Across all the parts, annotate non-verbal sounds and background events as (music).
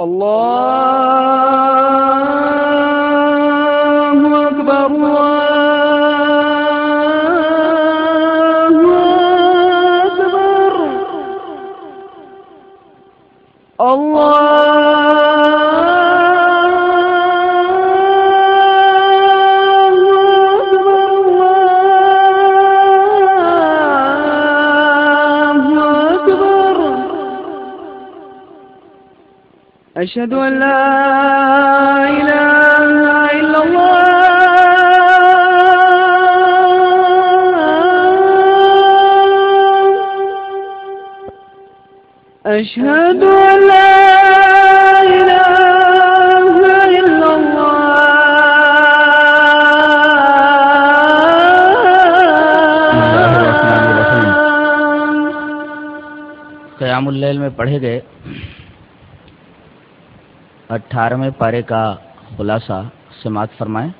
اللہ أشهد أن لا إله إلا الله. أشهد أن لا إله إلا الله. قیام اللیل میں پڑھے گئے اٹھارہویں پارے کا خلاصہ سماعت فرمائیں۔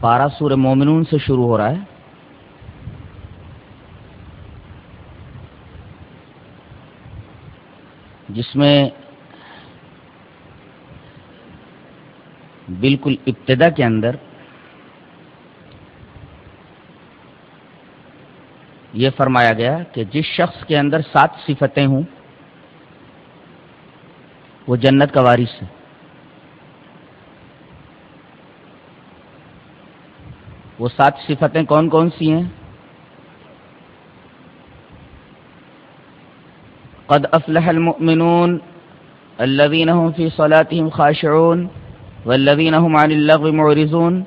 پارہ سور مومنون سے شروع ہو رہا ہے۔ جس میں بالکل ابتدا کے اندر یہ فرمایا گیا کہ جس شخص کے اندر سات صفتیں ہوں، وہ جنت کا وارث ہے۔ وہ سات صفتیں کون کون سی ہیں؟ قد افلح المؤمنون الذين هم في صلاتهم خاشعون والذين هم عن اللغو معرضون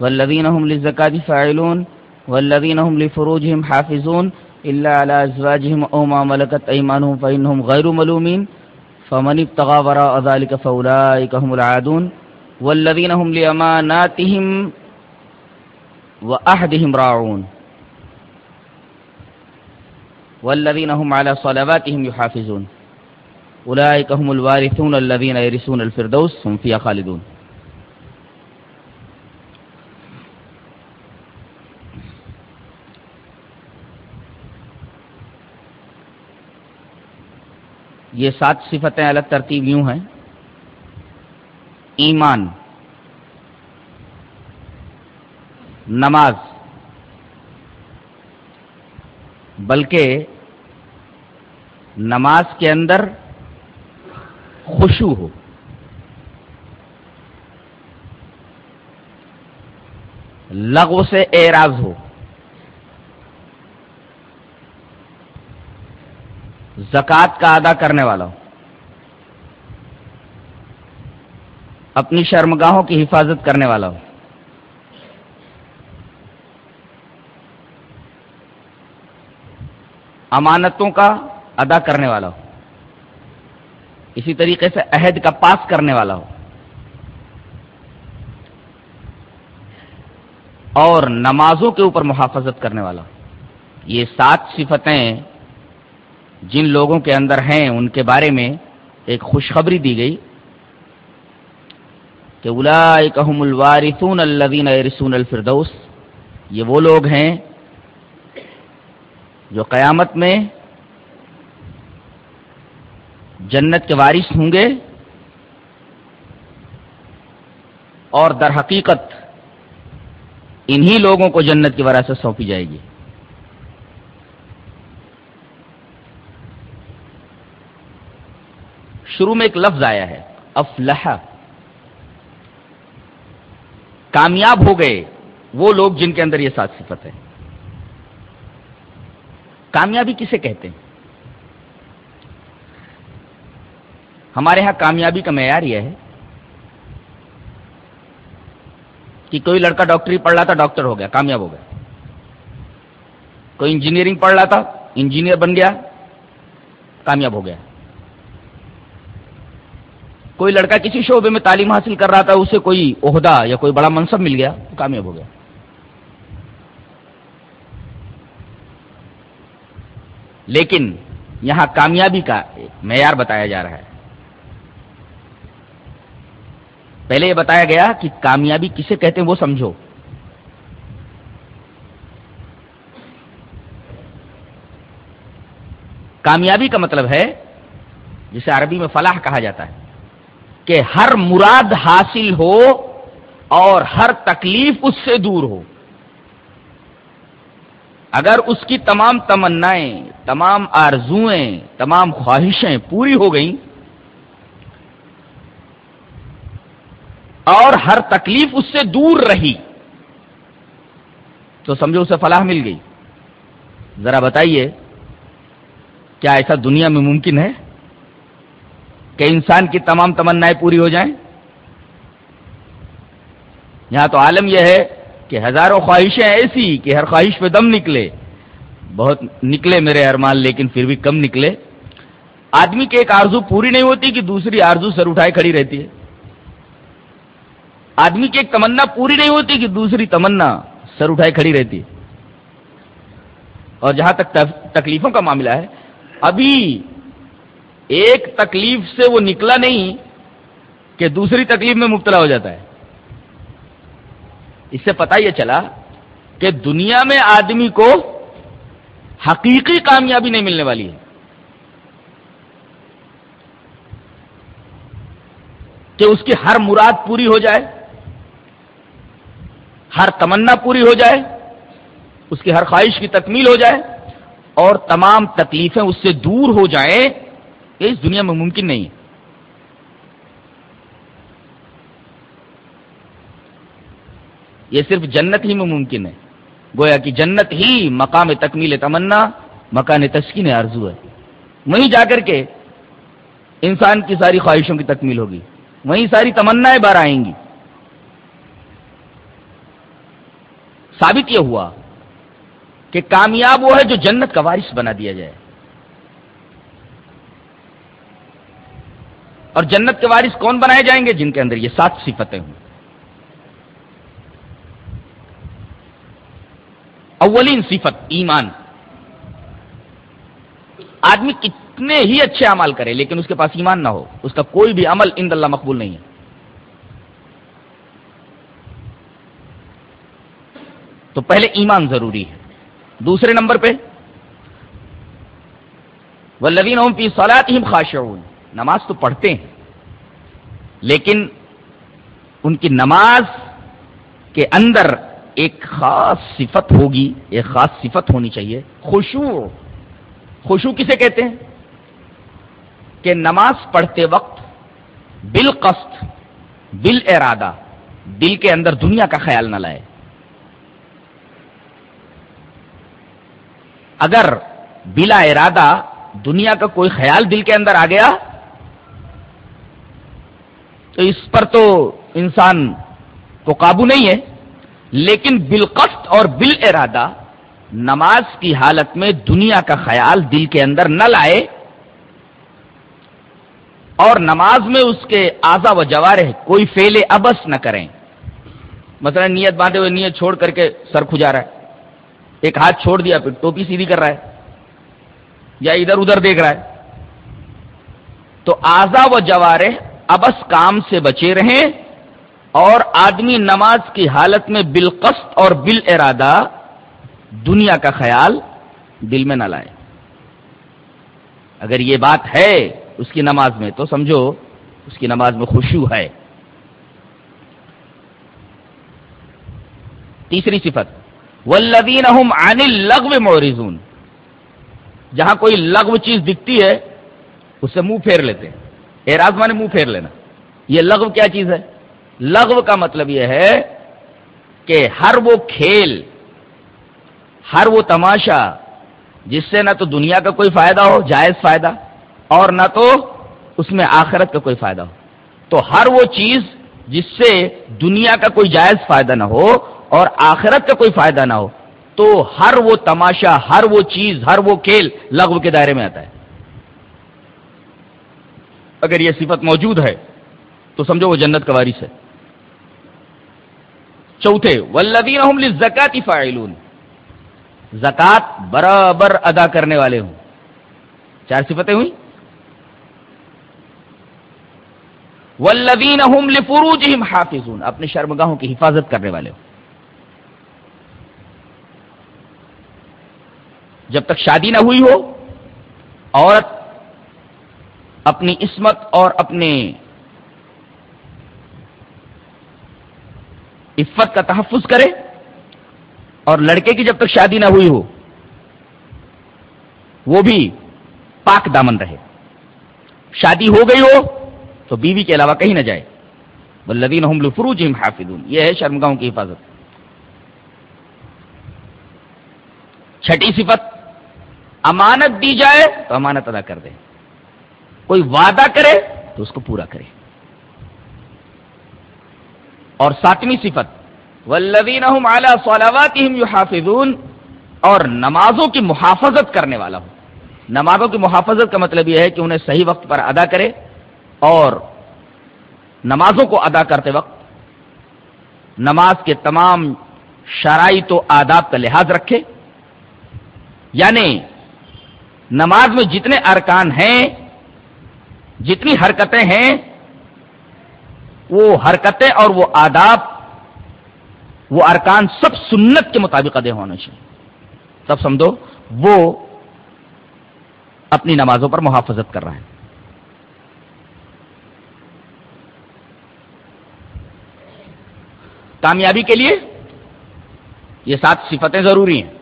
والذين هم للزكاة فاعلون والذين هم لفروجهم حافظون إلا على أزواجهم أو ما ملكت أيمانهم فإنهم غير ملومين فمن ابتغى وراء ذلك فأولئك هم العادون والذين هم لأماناتهم وأحدهم راعون والذين هم على صلواتهم يحافظون أولئك هم الوارثون الذين يرثون الفردوس هم فيها خالدون یہ سات صفتیں الگ ترتیب یوں ہیں۔ ایمان، نماز، بلکہ نماز کے اندر خوشو ہو۔ لغو سے اعراض ہو۔ زکوٰۃ کا ادا کرنے والا ہو اپنی شرمگاہوں کی حفاظت کرنے والا ہو امانتوں کا ادا کرنے والا ہو اسی طریقے سے عہد کا پاس کرنے والا ہو اور نمازوں کے اوپر محافظت کرنے والا ہو یہ سات صفتیں جن لوگوں کے اندر ہیں، ان کے بارے میں ایک خوشخبری دی گئی کہ اولائکہم الوارثون الذین یرثون الفردوس، یہ وہ لوگ ہیں جو قیامت میں جنت کے وارث ہوں گے اور در حقیقت انہی لوگوں کو جنت کی وراثت سونپی جائے گی۔ شروع میں ایک لفظ آیا ہے، افلح۔ کامیاب ہو گئے وہ لوگ جن کے اندر یہ سات صفت ہے کامیابی کسے کہتے ہیں؟ ہمارے ہاں کامیابی کا معیار یہ ہے کہ کوئی لڑکا ڈاکٹری پڑھ رہا تھا، ڈاکٹر ہو گیا، کامیاب ہو گیا۔ کوئی انجینئرنگ پڑھ رہا تھا، انجینئر بن گیا، کامیاب ہو گیا۔ کوئی لڑکا کسی شعبے میں تعلیم حاصل کر رہا تھا، اسے کوئی عہدہ یا کوئی بڑا منصب مل گیا، کامیاب ہو گیا۔ لیکن یہاں کامیابی کا معیار بتایا جا رہا ہے۔ پہلے یہ بتایا گیا کہ کامیابی کسے کہتے ہیں وہ سمجھو۔ کامیابی کا مطلب ہے، جسے عربی میں فلاح کہا جاتا ہے۔ کہ ہر مراد حاصل ہو اور ہر تکلیف اس سے دور ہو۔ اگر اس کی تمام تمنائیں، تمام آرزوئیں، تمام خواہشیں پوری ہو گئیں اور ہر تکلیف اس سے دور رہی تو سمجھو اسے فلاح مل گئی۔ ذرا بتائیے، کیا ایسا دنیا میں ممکن ہے؟ کہ انسان کی تمام تمنائیں پوری ہو جائیں؟ یہاں تو عالم یہ ہے کہ ہزاروں خواہشیں ایسی کہ ہر خواہش پہ دم نکلے۔ بہت نکلے میرے ارمان، لیکن پھر بھی کم نکلے۔ آدمی کی ایک آرزو پوری نہیں ہوتی کہ دوسری آرزو سر اٹھائے کھڑی رہتی ہے۔ آدمی کی ایک تمنا پوری نہیں ہوتی کہ دوسری تمنا سر اٹھائے کھڑی رہتی ہے۔ اور جہاں تک تکلیفوں کا معاملہ ہے، ابھی ایک تکلیف سے وہ نکلا نہیں کہ دوسری تکلیف میں مبتلا ہو جاتا ہے۔ اس سے پتا یہ چلا کہ دنیا میں آدمی کو حقیقی کامیابی نہیں ملنے والی ہے۔ کہ اس کی ہر مراد پوری ہو جائے، ہر تمنا پوری ہو جائے، اس کی ہر خواہش کی تکمیل ہو جائے اور تمام تکلیفیں اس سے دور ہو جائیں۔ یہ اس دنیا میں ممکن نہیں ہے۔ یہ صرف جنت ہی میں ممکن ہے۔ گویا کہ جنت ہی مقام تکمیل تمنا، مکان تسکین آرزو ہے۔ وہیں جا کر کے انسان کی ساری خواہشوں کی تکمیل ہوگی۔ وہیں ساری تمنا بار آئیں گی۔ ثابت یہ ہوا کہ کامیاب وہ ہے جو جنت کا وارث بنا دیا جائے۔ اور جنت کے وارث کون بنائے جائیں گے جن کے اندر یہ سات صفتیں ہوں؟ اولین صفت ایمان۔ آدمی کتنے ہی اچھے عمل کرے لیکن اس کے پاس ایمان نہ ہو، اس کا کوئی بھی عمل ان اللہ مقبول نہیں ہے۔ تو پہلے ایمان ضروری ہے۔ دوسرے نمبر پہ وہ لوین اوم پی سولاد نماز تو پڑھتے ہیں، لیکن ان کی نماز کے اندر ایک خاص صفت ہوگی، ایک خاص صفت ہونی چاہیے خوشو خوشو کسے کہتے ہیں؟ کہ نماز پڑھتے وقت بال قسط بل ارادہ، دل کے اندر دنیا کا خیال نہ لائے۔ اگر بلا ارادہ دنیا کا کوئی خیال دل کے اندر آ گیا تو اس پر تو انسان کو قابو نہیں ہے، لیکن بالقصد اور بال ارادہ نماز کی حالت میں دنیا کا خیال دل کے اندر نہ لائے اور نماز میں اس کے آزا و جوارے کوئی فیل ابس نہ کریں۔ مثلا نیت باندھے ہوئے نیت چھوڑ کر کے سر کھجا رہا ہے، ایک ہاتھ چھوڑ دیا، پھر ٹوپی سیدھی کر رہا ہے، یا ادھر ادھر دیکھ رہا ہے۔ تو آزا و جوارے ابس کام سے بچے رہیں اور آدمی نماز کی حالت میں بالقصد اور بال ارادہ دنیا کا خیال دل میں نہ لائے۔ اگر یہ بات ہے اس کی نماز میں تو سمجھو اس کی نماز میں خوشو ہے۔ تیسری صفت ولدین عن لغو مورزون جہاں کوئی لغو چیز دکھتی ہے، اس سے منہ پھیر لیتے ہیں۔ اعراض مانے منہ پھیر لینا۔ یہ لغو کیا چیز ہے؟ لغو کا مطلب یہ ہے کہ ہر وہ کھیل، ہر وہ تماشا جس سے نہ تو دنیا کا کوئی فائدہ ہو، جائز فائدہ، اور نہ تو اس میں آخرت کا کوئی فائدہ ہو۔ تو ہر وہ چیز جس سے دنیا کا کوئی جائز فائدہ نہ ہو اور آخرت کا کوئی فائدہ نہ ہو، تو ہر وہ تماشا، ہر وہ چیز، ہر وہ کھیل لغو کے دائرے میں آتا ہے۔ اگر یہ صفت موجود ہے، تو سمجھو وہ جنت کا وارث ہے۔ چوتھے ولدین زکاتی فائلون زکات برابر ادا کرنے والے ہوں۔ چار صفتیں ہوئی ولدین لفروج حافظون۔ اپنے شرمگاہوں کی حفاظت کرنے والے ہوں۔ جب تک شادی نہ ہوئی ہو، عورت اپنی عصمت اور اپنے عفت کا تحفظ کرے اور لڑکے کی جب تک شادی نہ ہوئی ہو، وہ بھی پاک دامن رہے۔ شادی ہو گئی ہو تو بیوی کے علاوہ کہیں نہ جائے۔ بلدین فروج حافظ یہ ہے شرمگاہوں کی حفاظت۔ چھٹی صفت، امانت دی جائے تو امانت ادا کر دے کوئی وعدہ کرے تو اس کو پورا کرے۔ اور ساتویں صفت ولدین حافظون اور نمازوں کی محافظت کرنے والا ہو نمازوں کی محافظت کا مطلب یہ ہے کہ انہیں صحیح وقت پر ادا کرے اور نمازوں کو ادا کرتے وقت نماز کے تمام شرائط و آداب کا لحاظ رکھے۔ یعنی نماز میں جتنے ارکان ہیں جتنی حرکتیں ہیں، وہ حرکتیں اور وہ آداب، وہ ارکان سب سنت کے مطابق ادے ہونے چاہیے۔ تب سمجھو، وہ اپنی نمازوں پر محافظت کر رہا ہے۔ کامیابی کے لیے یہ سات صفتیں ضروری ہیں۔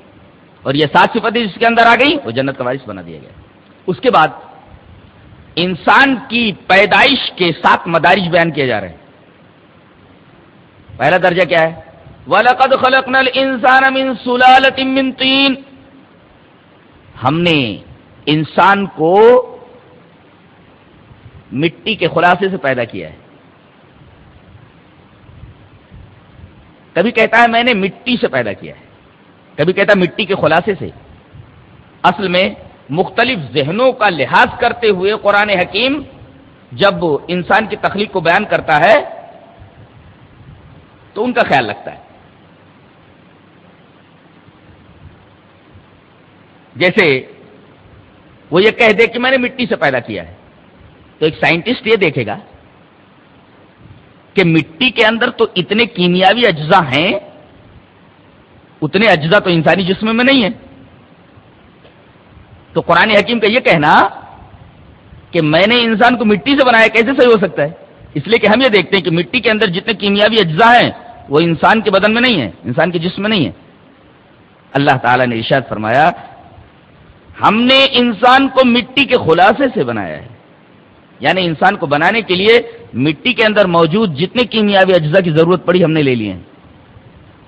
اور یہ سات صفتیں جس کے اندر آ گئی وہ جنت کا وارث بنا دیا گیا۔ اس کے بعد انسان کی پیدائش کے سات مدارج بیان کیے جا رہے ہیں۔ پہلا درجہ کیا ہے؟ وَلَقَدْ خَلَقْنَا الْإِنسَانَ مِن سُلَالَةٍ مِن طِين۔ ہم نے انسان کو مٹی کے خلاصے سے پیدا کیا ہے۔ کبھی کہتا ہے میں نے مٹی سے پیدا کیا ہے۔ کبھی کہتا ہے مٹی کے خلاصے سے۔ اصل میں مختلف ذہنوں کا لحاظ کرتے ہوئے قرآن حکیم جب انسان کی تخلیق کو بیان کرتا ہے، تو ان کا خیال رکھتا ہے۔ جیسے وہ یہ کہہ دے کہ میں نے مٹی سے پیدا کیا ہے۔ تو ایک سائنٹسٹ یہ دیکھے گا کہ مٹی کے اندر تو اتنے کیمیاوی اجزاء ہیں، اتنے اجزاء تو انسانی جسم میں نہیں ہے تو قرآن حکیم کا یہ کہنا کہ میں نے انسان کو مٹی سے بنایا، کیسے صحیح ہو سکتا ہے؟ اس لیے کہ ہم یہ دیکھتے ہیں کہ مٹی کے اندر جتنے کیمیاوی اجزاء ہیں، وہ انسان کے بدن میں نہیں ہے انسان کے جسم میں نہیں ہے اللہ تعالیٰ نے ارشاد فرمایا، ہم نے انسان کو مٹی کے خلاصے سے بنایا ہے۔ یعنی انسان کو بنانے کے لیے مٹی کے اندر موجود جتنے کیمیاوی اجزاء کی ضرورت پڑی، ہم نے لے لیے ہیں۔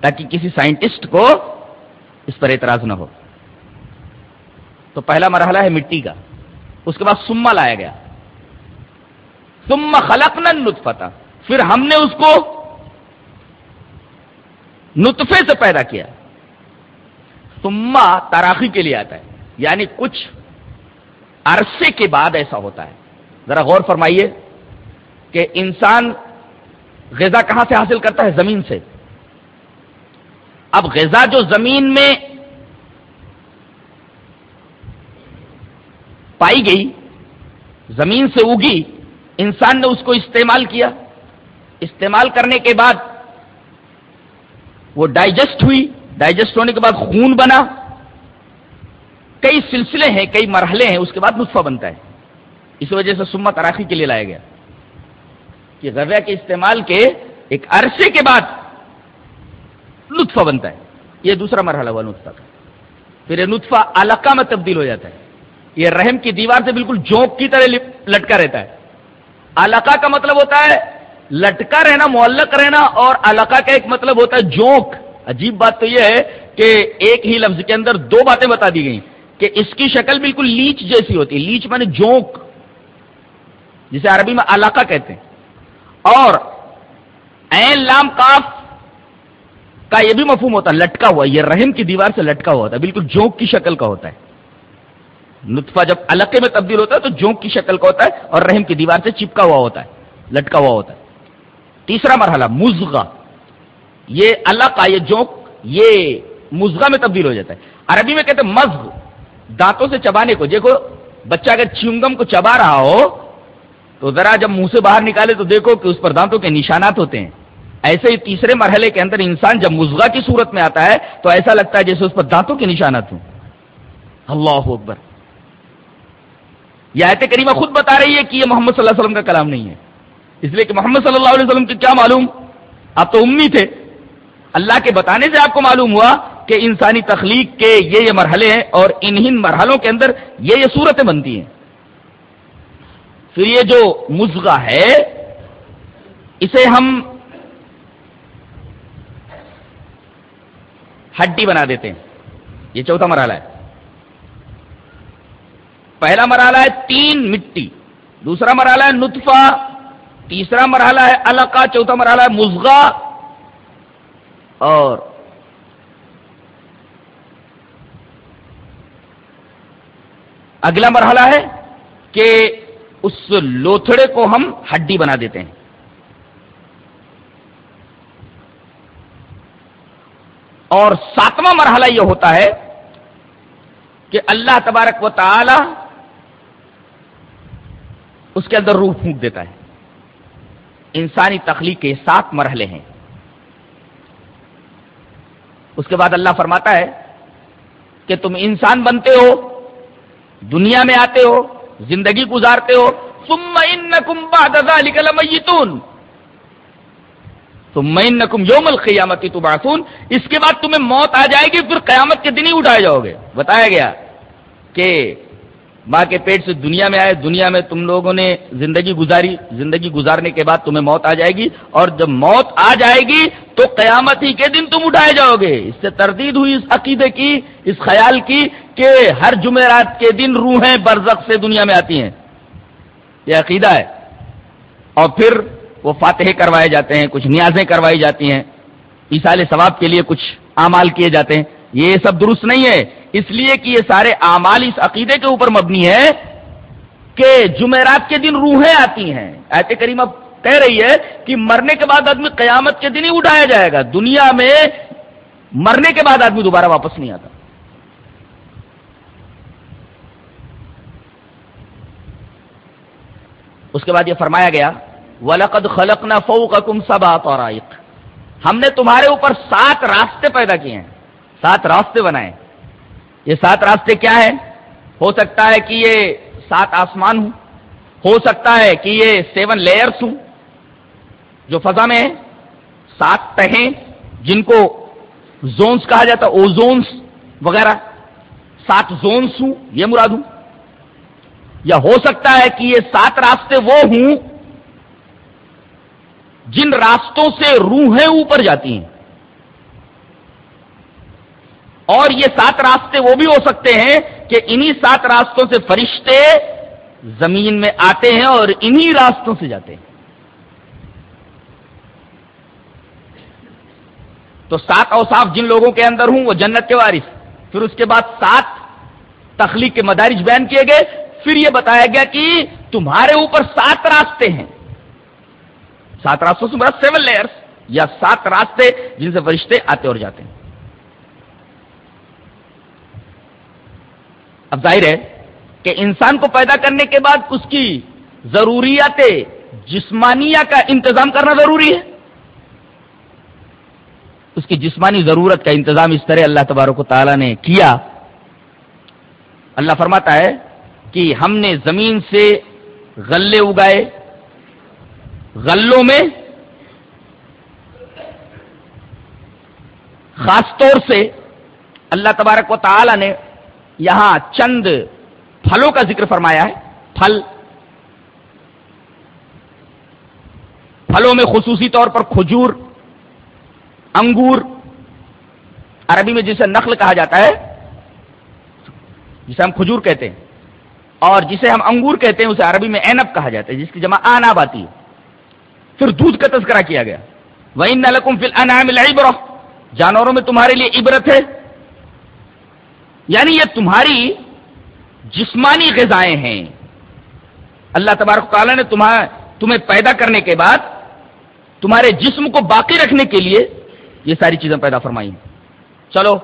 تاکہ کسی سائنٹسٹ کو اس پر اعتراض نہ ہو۔ تو پہلا مرحلہ ہے مٹی کا۔ اس کے بعد سما لایا گیا۔ سما خلق نطفتا پھر ہم نے اس کو نطفے سے پیدا کیا۔ سما تراخی کے لیے آتا ہے۔ یعنی کچھ عرصے کے بعد ایسا ہوتا ہے۔ ذرا غور فرمائیے کہ انسان غذا کہاں سے حاصل کرتا ہے؟ زمین سے۔ اب غذا جو زمین میں پائی گئی، زمین سے اگی، انسان نے اس کو استعمال کیا۔ استعمال کرنے کے بعد وہ ڈائجسٹ ہوئی۔ ڈائجسٹ ہونے کے بعد خون بنا۔ کئی سلسلے ہیں، کئی مرحلے ہیں، اس کے بعد نطفہ بنتا ہے۔ اس وجہ سے سما تراخی کے لیے لایا گیا۔ کہ غذا کے استعمال کے ایک عرصے کے بعد لطفہ بنتا ہے۔ یہ دوسرا مرحلہ ہوا نطفہ۔ کا پھر یہ نطفہ علاقہ میں تبدیل ہو جاتا ہے۔ یہ رحم کی دیوار سے بالکل جوک کی طرح لٹکا رہتا ہے۔ علاقہ کا مطلب ہوتا ہے لٹکا رہنا، معلق رہنا، اور علاقہ کا ایک مطلب ہوتا ہے جوک عجیب بات تو یہ ہے کہ ایک ہی لفظ کے اندر دو باتیں بتا دی گئی کہ اس کی شکل بالکل لیچ جیسی ہوتی ہے۔ لیچ مانے جوک جسے عربی میں علاقہ کہتے ہیں۔ اور این لام کاف کا یہ بھی مفہوم ہوتا ہے، لٹکا ہوا، یہ رحم کی دیوار سے لٹکا ہوا ہوتا ہے، بالکل جوک کی شکل کا ہوتا ہے۔ نطفہ جب علاقے میں تبدیل ہوتا ہے تو جوک کی شکل کا ہوتا ہے اور رحم کی دیوار سے چپکا ہوا ہوتا ہے، لٹکا ہوا ہوتا ہے۔ تیسرا مرحلہ مزغا یہ علاقہ یہ جوک یہ مزغا میں تبدیل ہو جاتا ہے۔ عربی میں کہتے ہیں مزغ، دانتوں سے چبانے کو۔ دیکھو، بچہ اگر چنگم کو چبا رہا ہو، تو ذرا جب منہ سے باہر نکالے تو دیکھو کہ اس پر دانتوں کے نشانات ہوتے ہیں۔ ایسے ہی تیسرے مرحلے کے اندر انسان جب مزغا کی صورت میں آتا ہے تو ایسا لگتا ہے جیسے اس پر دانتوں کے نشانات ہوں۔ اللہ اکبر۔ یہ آیت کریمہ خود بتا رہی ہے کہ یہ محمد صلی اللہ علیہ وسلم کا کلام نہیں ہے۔ اس لیے کہ محمد صلی اللہ علیہ وسلم کی کیا معلوم؟ آپ تو امی تھے۔ اللہ کے بتانے سے آپ کو معلوم ہوا کہ انسانی تخلیق کے یہ یہ مرحلے ہیں اور انہین مرحلوں کے اندر یہ یہ صورتیں بنتی ہیں۔ پھر یہ جو مزغہ ہے، اسے ہم ہڈی بنا دیتے ہیں۔ یہ چوتھا مرحلہ ہے۔ پہلا مرحلہ ہے تین مٹی، دوسرا مرحلہ ہے نطفہ، تیسرا مرحلہ ہے القا چوتھا مرحلہ ہے مزغا اور اگلا مرحلہ ہے کہ اس لوتھڑے کو ہم ہڈی بنا دیتے ہیں۔ اور ساتواں مرحلہ یہ ہوتا ہے کہ اللہ تبارک و تعالی اس کے اندر روح پھونک دیتا ہے۔ انسانی تخلیق کے سات مرحلے ہیں۔ اس کے بعد اللہ فرماتا ہے کہ تم انسان بنتے ہو، دنیا میں آتے ہو، زندگی گزارتے ہو تم یوم القیامتی تبعثون۔ اس کے بعد تمہیں موت آ جائے گی، پھر قیامت کے دن ہی اٹھائے جاؤ گے۔ بتایا گیا کہ ماں کے پیٹ سے دنیا میں آئے، دنیا میں تم لوگوں نے زندگی گزاری، زندگی گزارنے کے بعد تمہیں موت آ جائے گی، اور جب موت آ جائے گی تو قیامت ہی کے دن تم اٹھائے جاؤ گے۔ اس سے تردید ہوئی اس عقیدے کی، اس خیال کی کہ ہر جمعرات کے دن روحیں برزخ سے دنیا میں آتی ہیں۔ یہ عقیدہ ہے۔ اور پھر وہ فاتح کروائے جاتے ہیں، کچھ نیازیں کروائی جاتی ہیں۔ عیسال ثواب کے لیے کچھ اعمال کیے جاتے ہیں۔ یہ سب درست نہیں ہے۔ اس لیے کہ یہ سارے اعمال اس عقیدے کے اوپر مبنی ہے کہ جمعرات کے دن روحیں آتی ہیں۔ ایسے کریم اب کہہ رہی ہے کہ مرنے کے بعد آدمی قیامت کے دن ہی اٹھایا جائے گا۔ دنیا میں مرنے کے بعد آدمی دوبارہ واپس نہیں آتا۔ اس کے بعد یہ فرمایا گیا، ولقد خلقنا فوقکم سبا طرائق۔ ہم نے تمہارے اوپر سات راستے پیدا کیے ہیں، سات راستے بنائے۔ یہ سات راستے کیا ہیں؟ ہو سکتا ہے کہ یہ سات آسمان ہوں۔ ہو سکتا ہے کہ یہ سیون لیئرس ہوں۔ جو فضا میں ہے سات تہیں جن کو زونس کہا جاتا اوزونس وغیرہ۔ سات زونس ہوں، یہ مراد ہوں۔ یا ہو سکتا ہے کہ یہ سات راستے وہ ہوں، جن راستوں سے روحیں اوپر جاتی ہیں۔ اور یہ سات راستے وہ بھی ہو سکتے ہیں کہ انہی سات راستوں سے فرشتے زمین میں آتے ہیں اور انہی راستوں سے جاتے ہیں۔ تو سات اوصاف جن لوگوں کے اندر ہوں وہ جنت کے وارث۔ پھر اس کے بعد سات تخلیق کے مدارج بیان کیے گئے۔ پھر یہ بتایا گیا کہ تمہارے اوپر سات راستے ہیں۔ سات راستوں سے مراد سیون لیئرس یا سات راستے جن سے فرشتے آتے اور جاتے ہیں۔ اب ظاہر ہے کہ انسان کو پیدا کرنے کے بعد اس کی ضروریات جسمانیہ کا انتظام کرنا ضروری ہے۔ اس کی جسمانی ضرورت کا انتظام اس طرح اللہ تبارک و تعالیٰ نے کیا۔ اللہ فرماتا ہے کہ ہم نے زمین سے غلے اگائے۔ غلوں میں خاص طور سے اللہ تبارک و تعالی نے یہاں چند پھلوں کا ذکر فرمایا ہے۔ پھل۔ پھلوں میں خصوصی طور پر کھجور، انگور، عربی میں جسے نقل کہا جاتا ہے، جسے ہم کھجور کہتے ہیں، اور جسے ہم انگور کہتے ہیں، اسے عربی میں اینب کہا جاتا ہے، جس کی جمع آناب آتی ہے۔ پھر دودھ کا تذکرہ کیا گیا۔ وہ نلکم فل انعام جانوروں میں تمہارے لیے عبرت ہے۔ یعنی یہ تمہاری جسمانی غذائیں ہیں۔ اللہ تبارک تعالیٰ نے تمہیں پیدا کرنے کے بعد تمہارے جسم کو باقی رکھنے کے لیے یہ ساری چیزیں پیدا فرمائی چلو،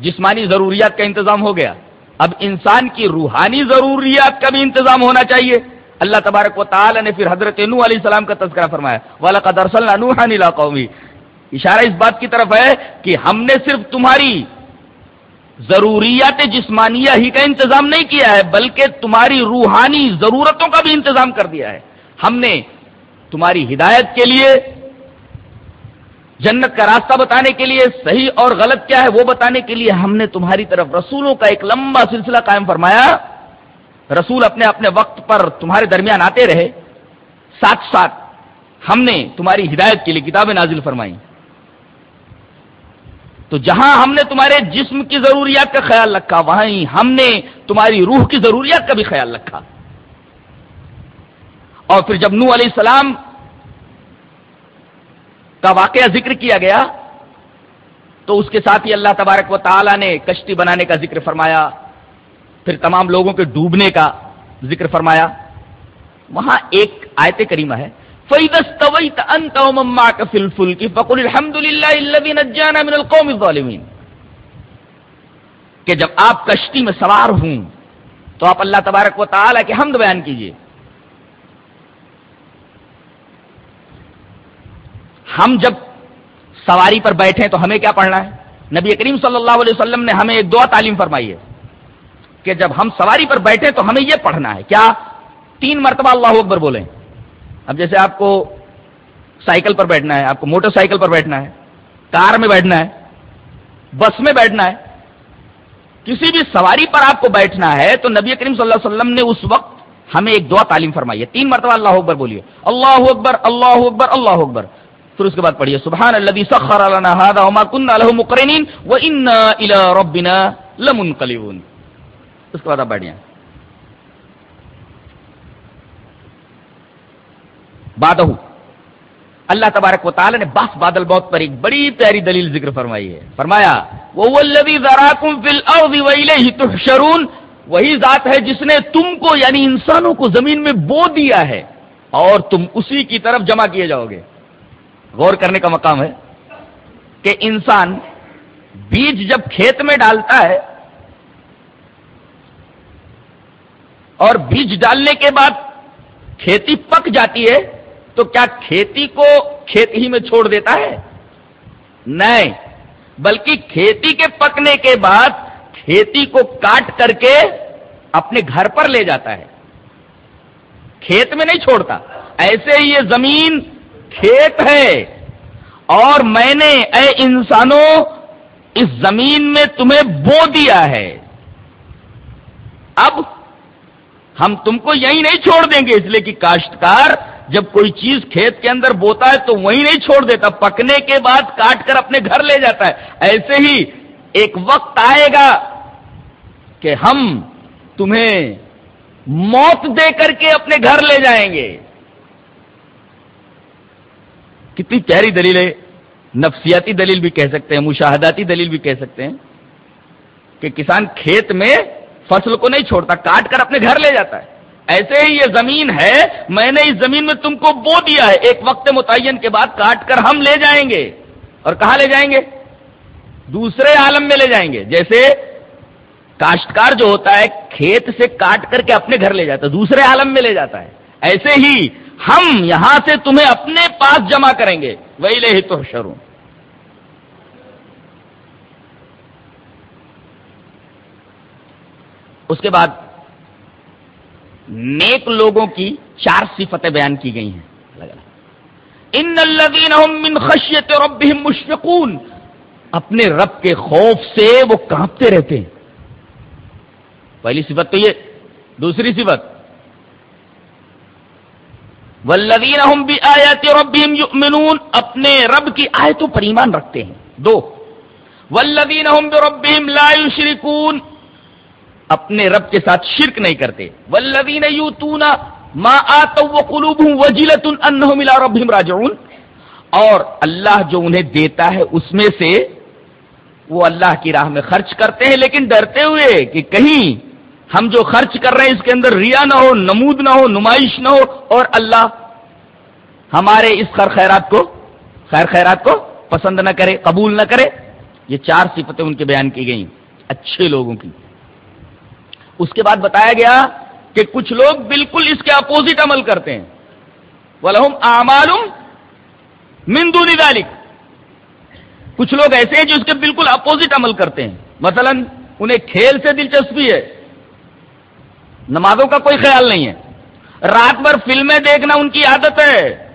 جسمانی ضروریات کا انتظام ہو گیا۔ اب انسان کی روحانی ضروریات کا بھی انتظام ہونا چاہیے۔ اللہ تبارک و تعالی نے پھر حضرت نو علیہ السلام کا تذکرہ فرمایا۔ والا کا درسل اشارہ اس بات کی طرف ہے کہ ہم نے صرف تمہاری ضروریات جسمانیہ ہی کا انتظام نہیں کیا ہے، بلکہ تمہاری روحانی ضرورتوں کا بھی انتظام کر دیا ہے۔ ہم نے تمہاری ہدایت کے لیے، جنت کا راستہ بتانے کے لیے صحیح اور غلط کیا ہے وہ بتانے کے لیے ہم نے تمہاری طرف رسولوں کا ایک لمبا سلسلہ قائم فرمایا۔ رسول اپنے اپنے وقت پر تمہارے درمیان آتے رہے۔ ساتھ ساتھ ہم نے تمہاری ہدایت کے لیے کتابیں نازل فرمائی تو جہاں ہم نے تمہارے جسم کی ضروریات کا خیال رکھا، وہیں ہم نے تمہاری روح کی ضروریات کا بھی خیال رکھا۔ اور پھر جب نو علیہ السلام کا واقعہ ذکر کیا گیا، تو اس کے ساتھ ہی اللہ تبارک و تعالی نے کشتی بنانے کا ذکر فرمایا، پھر تمام لوگوں کے ڈوبنے کا ذکر فرمایا۔ وہاں ایک آیت کریمہ ہے۔ کہ جب آپ کشتی میں سوار ہوں تو آپ اللہ تبارک و تعالی کے حمد بیان کیجیے ہم جب سواری پر بیٹھے تو ہمیں کیا پڑھنا ہے؟ نبی کریم صلی اللہ علیہ وسلم نے ہمیں ایک دعا تعلیم فرمائی ہے کہ جب ہم سواری پر بیٹھے تو ہمیں یہ پڑھنا ہے۔ کیا؟ تین مرتبہ اللہ اکبر بولیں۔ اب جیسے آپ کو سائیکل پر بیٹھنا ہے، آپ کو موٹر سائیکل پر بیٹھنا ہے، کار میں بیٹھنا ہے، بس میں بیٹھنا ہے، کسی بھی سواری پر آپ کو بیٹھنا ہے تو نبی کریم صلی اللہ علیہ وسلم نے اس وقت ہمیں ایک دعا تعلیم فرمائی ہے۔ تین مرتبہ اللہ اکبر بولیے۔ اللہ اکبر اللہ اکبر اللہ اکبر۔ پھر اس کے بعد پڑھیے سبحان اللہ سخر له مقرنين وانا الى ربنا لمنقلبون۔ اس کے بعد آپ بیٹھ بادہ اللہ تبارک و تعالی نے باس بادل بہت پر ایک بڑی پیاری دلیل ذکر فرمائی ہے۔ فرمایا وہ تحشرون وہی ذات ہے جس نے تم کو یعنی انسانوں کو زمین میں بو دیا ہے اور تم اسی کی طرف جمع کیے جاؤ گے۔ غور کرنے کا مقام ہے کہ انسان بیج جب کھیت میں ڈالتا ہے اور بیج ڈالنے کے بعد کھیتی پک جاتی ہے تو کیا کھیتی کو کھیت ہی میں چھوڑ دیتا ہے؟ نہیں، بلکہ کھیتی کے پکنے کے بعد کھیتی کو کاٹ کر کے اپنے گھر پر لے جاتا ہے۔ کھیت میں نہیں چھوڑتا۔ ایسے ہی یہ زمین کھیت ہے۔ اور میں نے، اے انسانوں، اس زمین میں تمہیں بو دیا ہے۔ اب ہم تم کو یہی نہیں چھوڑ دیں گے، اس لیے کہ کاشتکار جب کوئی چیز کھیت کے اندر بوتا ہے تو وہی نہیں چھوڑ دیتا، پکنے کے بعد کاٹ کر اپنے گھر لے جاتا ہے۔ ایسے ہی ایک وقت آئے گا کہ ہم تمہیں موت دے کر کے اپنے گھر لے جائیں گے۔ کتنی پیاری دلیل ہے نفسیاتی دلیل بھی کہہ سکتے ہیں، مشاہداتی دلیل بھی کہہ سکتے ہیں کہ کسان کھیت میں فصل کو نہیں چھوڑتا، کاٹ کر اپنے گھر لے جاتا ہے۔ ایسے ہی یہ زمین ہے، میں نے اس زمین میں تم کو بو دیا ہے۔ ایک وقت متعین کے بعد کاٹ کر ہم لے جائیں گے۔ اور کہاں لے جائیں گے؟ دوسرے عالم میں لے جائیں گے۔ جیسے کاشتکار جو ہوتا ہے، کھیت سے کاٹ کر کے اپنے گھر لے جاتا ہے، دوسرے عالم میں لے جاتا ہے۔ ایسے ہی ہم یہاں سے تمہیں اپنے پاس جمع کریں گے۔ وہی لے ہی تو شروع اس کے بعد نیک لوگوں کی چار صفتیں بیان کی گئی ہیں۔ ان الذین هم من خشیت ربهم مشفقون۔ اپنے رب کے خوف سے وہ کانپتے رہتے ہیں۔ پہلی صفت تو یہ۔ دوسری صفت۔ والذین هم بآیات ربهم یؤمنون۔ اپنے رب کی آیتوں پر ایمان رکھتے ہیں۔ دو۔ والذین هم بربهم لا یشرکون۔ اپنے رب کے ساتھ شرک نہیں کرتے۔ ولدین یوتونا ما آتوا قلوبهم وجلۃ انهم الى ربهم راجعون۔ اور اللہ جو انہیں دیتا ہے اس میں سے وہ اللہ کی راہ میں خرچ کرتے ہیں، لیکن ڈرتے ہوئے کہ کہیں ہم جو خرچ کر رہے ہیں، اس کے اندر ریا نہ ہو، نمود نہ ہو، نمائش نہ ہو، اور اللہ ہمارے اس خیر خیرات کو، خیر خیرات کو پسند نہ کرے، قبول نہ کرے۔ یہ چار صفتیں ان کے بیان کی گئیں، اچھے لوگوں کی۔ اس کے بعد بتایا گیا کہ کچھ لوگ بالکل اس کے اپوزٹ عمل کرتے ہیں۔ مندو ذالک کچھ لوگ ایسے ہیں جو اس کے بالکل اپوزٹ عمل کرتے ہیں۔ مثلا انہیں کھیل سے دلچسپی ہے۔ نمازوں کا کوئی خیال نہیں ہے۔ رات بھر فلمیں دیکھنا ان کی عادت ہے۔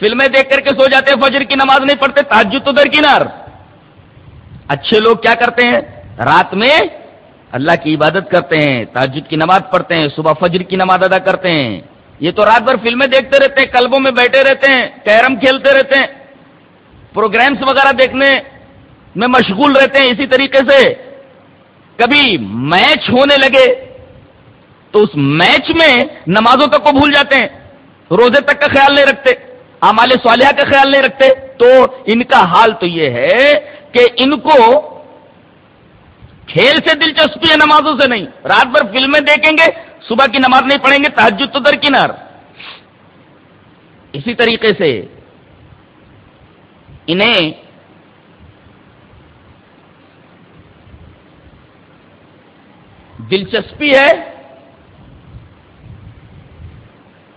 فلمیں دیکھ کر کے سو جاتے ہیں، فجر کی نماز نہیں پڑھتے تاجد تو درکنار اچھے لوگ کیا کرتے ہیں؟ رات میں اللہ کی عبادت کرتے ہیں تاجد کی نماز پڑھتے ہیں، صبح فجر کی نماز ادا کرتے ہیں۔ یہ تو رات بھر فلمیں دیکھتے رہتے ہیں کلبوں میں بیٹھے رہتے ہیں، کیرم کھیلتے رہتے ہیں۔ پروگرامس وغیرہ دیکھنے میں مشغول رہتے ہیں اسی طریقے سے۔ کبھی میچ ہونے لگے تو اس میچ میں نمازوں تک کو بھول جاتے ہیں، روزے تک کا خیال نہیں رکھتے امال صالحہ کا خیال نہیں رکھتے۔ تو ان کا حال تو یہ ہے کہ ان کو کھیل سے دلچسپی ہے نمازوں سے نہیں۔ رات بھر فلمیں دیکھیں گے، صبح کی نماز نہیں پڑھیں گے تحجد تو درکنار اسی طریقے سے انہیں دلچسپی ہے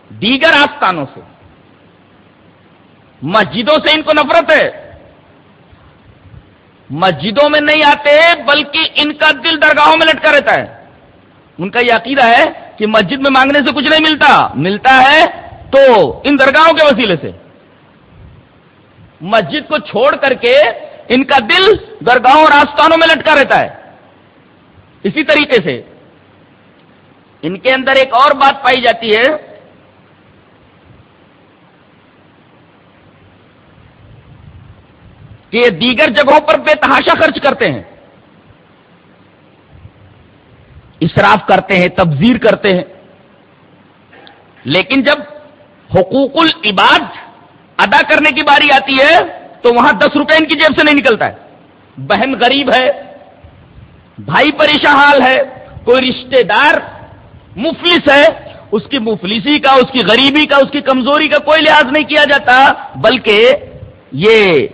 دیگر آستانوں سے۔ مسجدوں سے ان کو نفرت ہے۔ مسجدوں میں نہیں آتے بلکہ ان کا دل درگاہوں میں لٹکا رہتا ہے۔ ان کا یہ عقیدہ ہے کہ مسجد میں مانگنے سے کچھ نہیں ملتا۔ ملتا ہے تو ان درگاہوں کے وسیلے سے۔ مسجد کو چھوڑ کر کے ان کا دل درگاہوں اور آستانوں میں لٹکا رہتا ہے۔ اسی طریقے سے ان کے اندر ایک اور بات پائی جاتی ہے۔ کہ یہ دیگر جگہوں پر بے تحاشا خرچ کرتے ہیں۔ اسراف کرتے ہیں تبزیر کرتے ہیں۔ لیکن جب حقوق العباد ادا کرنے کی باری آتی ہے، تو وہاں دس روپے ان کی جیب سے نہیں نکلتا ہے۔ بہن غریب ہے، بھائی پریشان حال ہے، کوئی رشتے دار مفلس ہے، اس کی مفلسی کا، اس کی غریبی کا، اس کی کمزوری کا کوئی لحاظ نہیں کیا جاتا، بلکہ یہ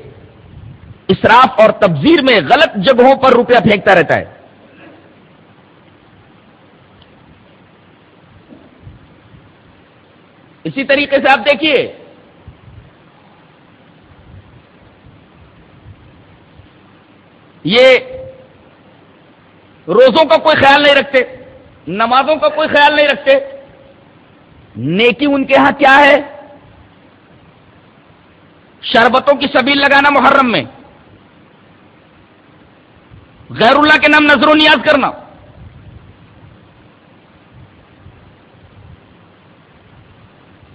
اسراف اور تبزیر میں غلط جگہوں پر روپیہ پھینکتا رہتا ہے۔ اسی طریقے سے آپ دیکھیے۔ یہ روزوں کا کوئی خیال نہیں رکھتے، نمازوں کا کوئی خیال نہیں رکھتے۔ نیکی ان کے ہاں کیا ہے؟ شربتوں کی سبیل لگانا محرم میں۔ غیر اللہ کے نام نظر و نیاز کرنا۔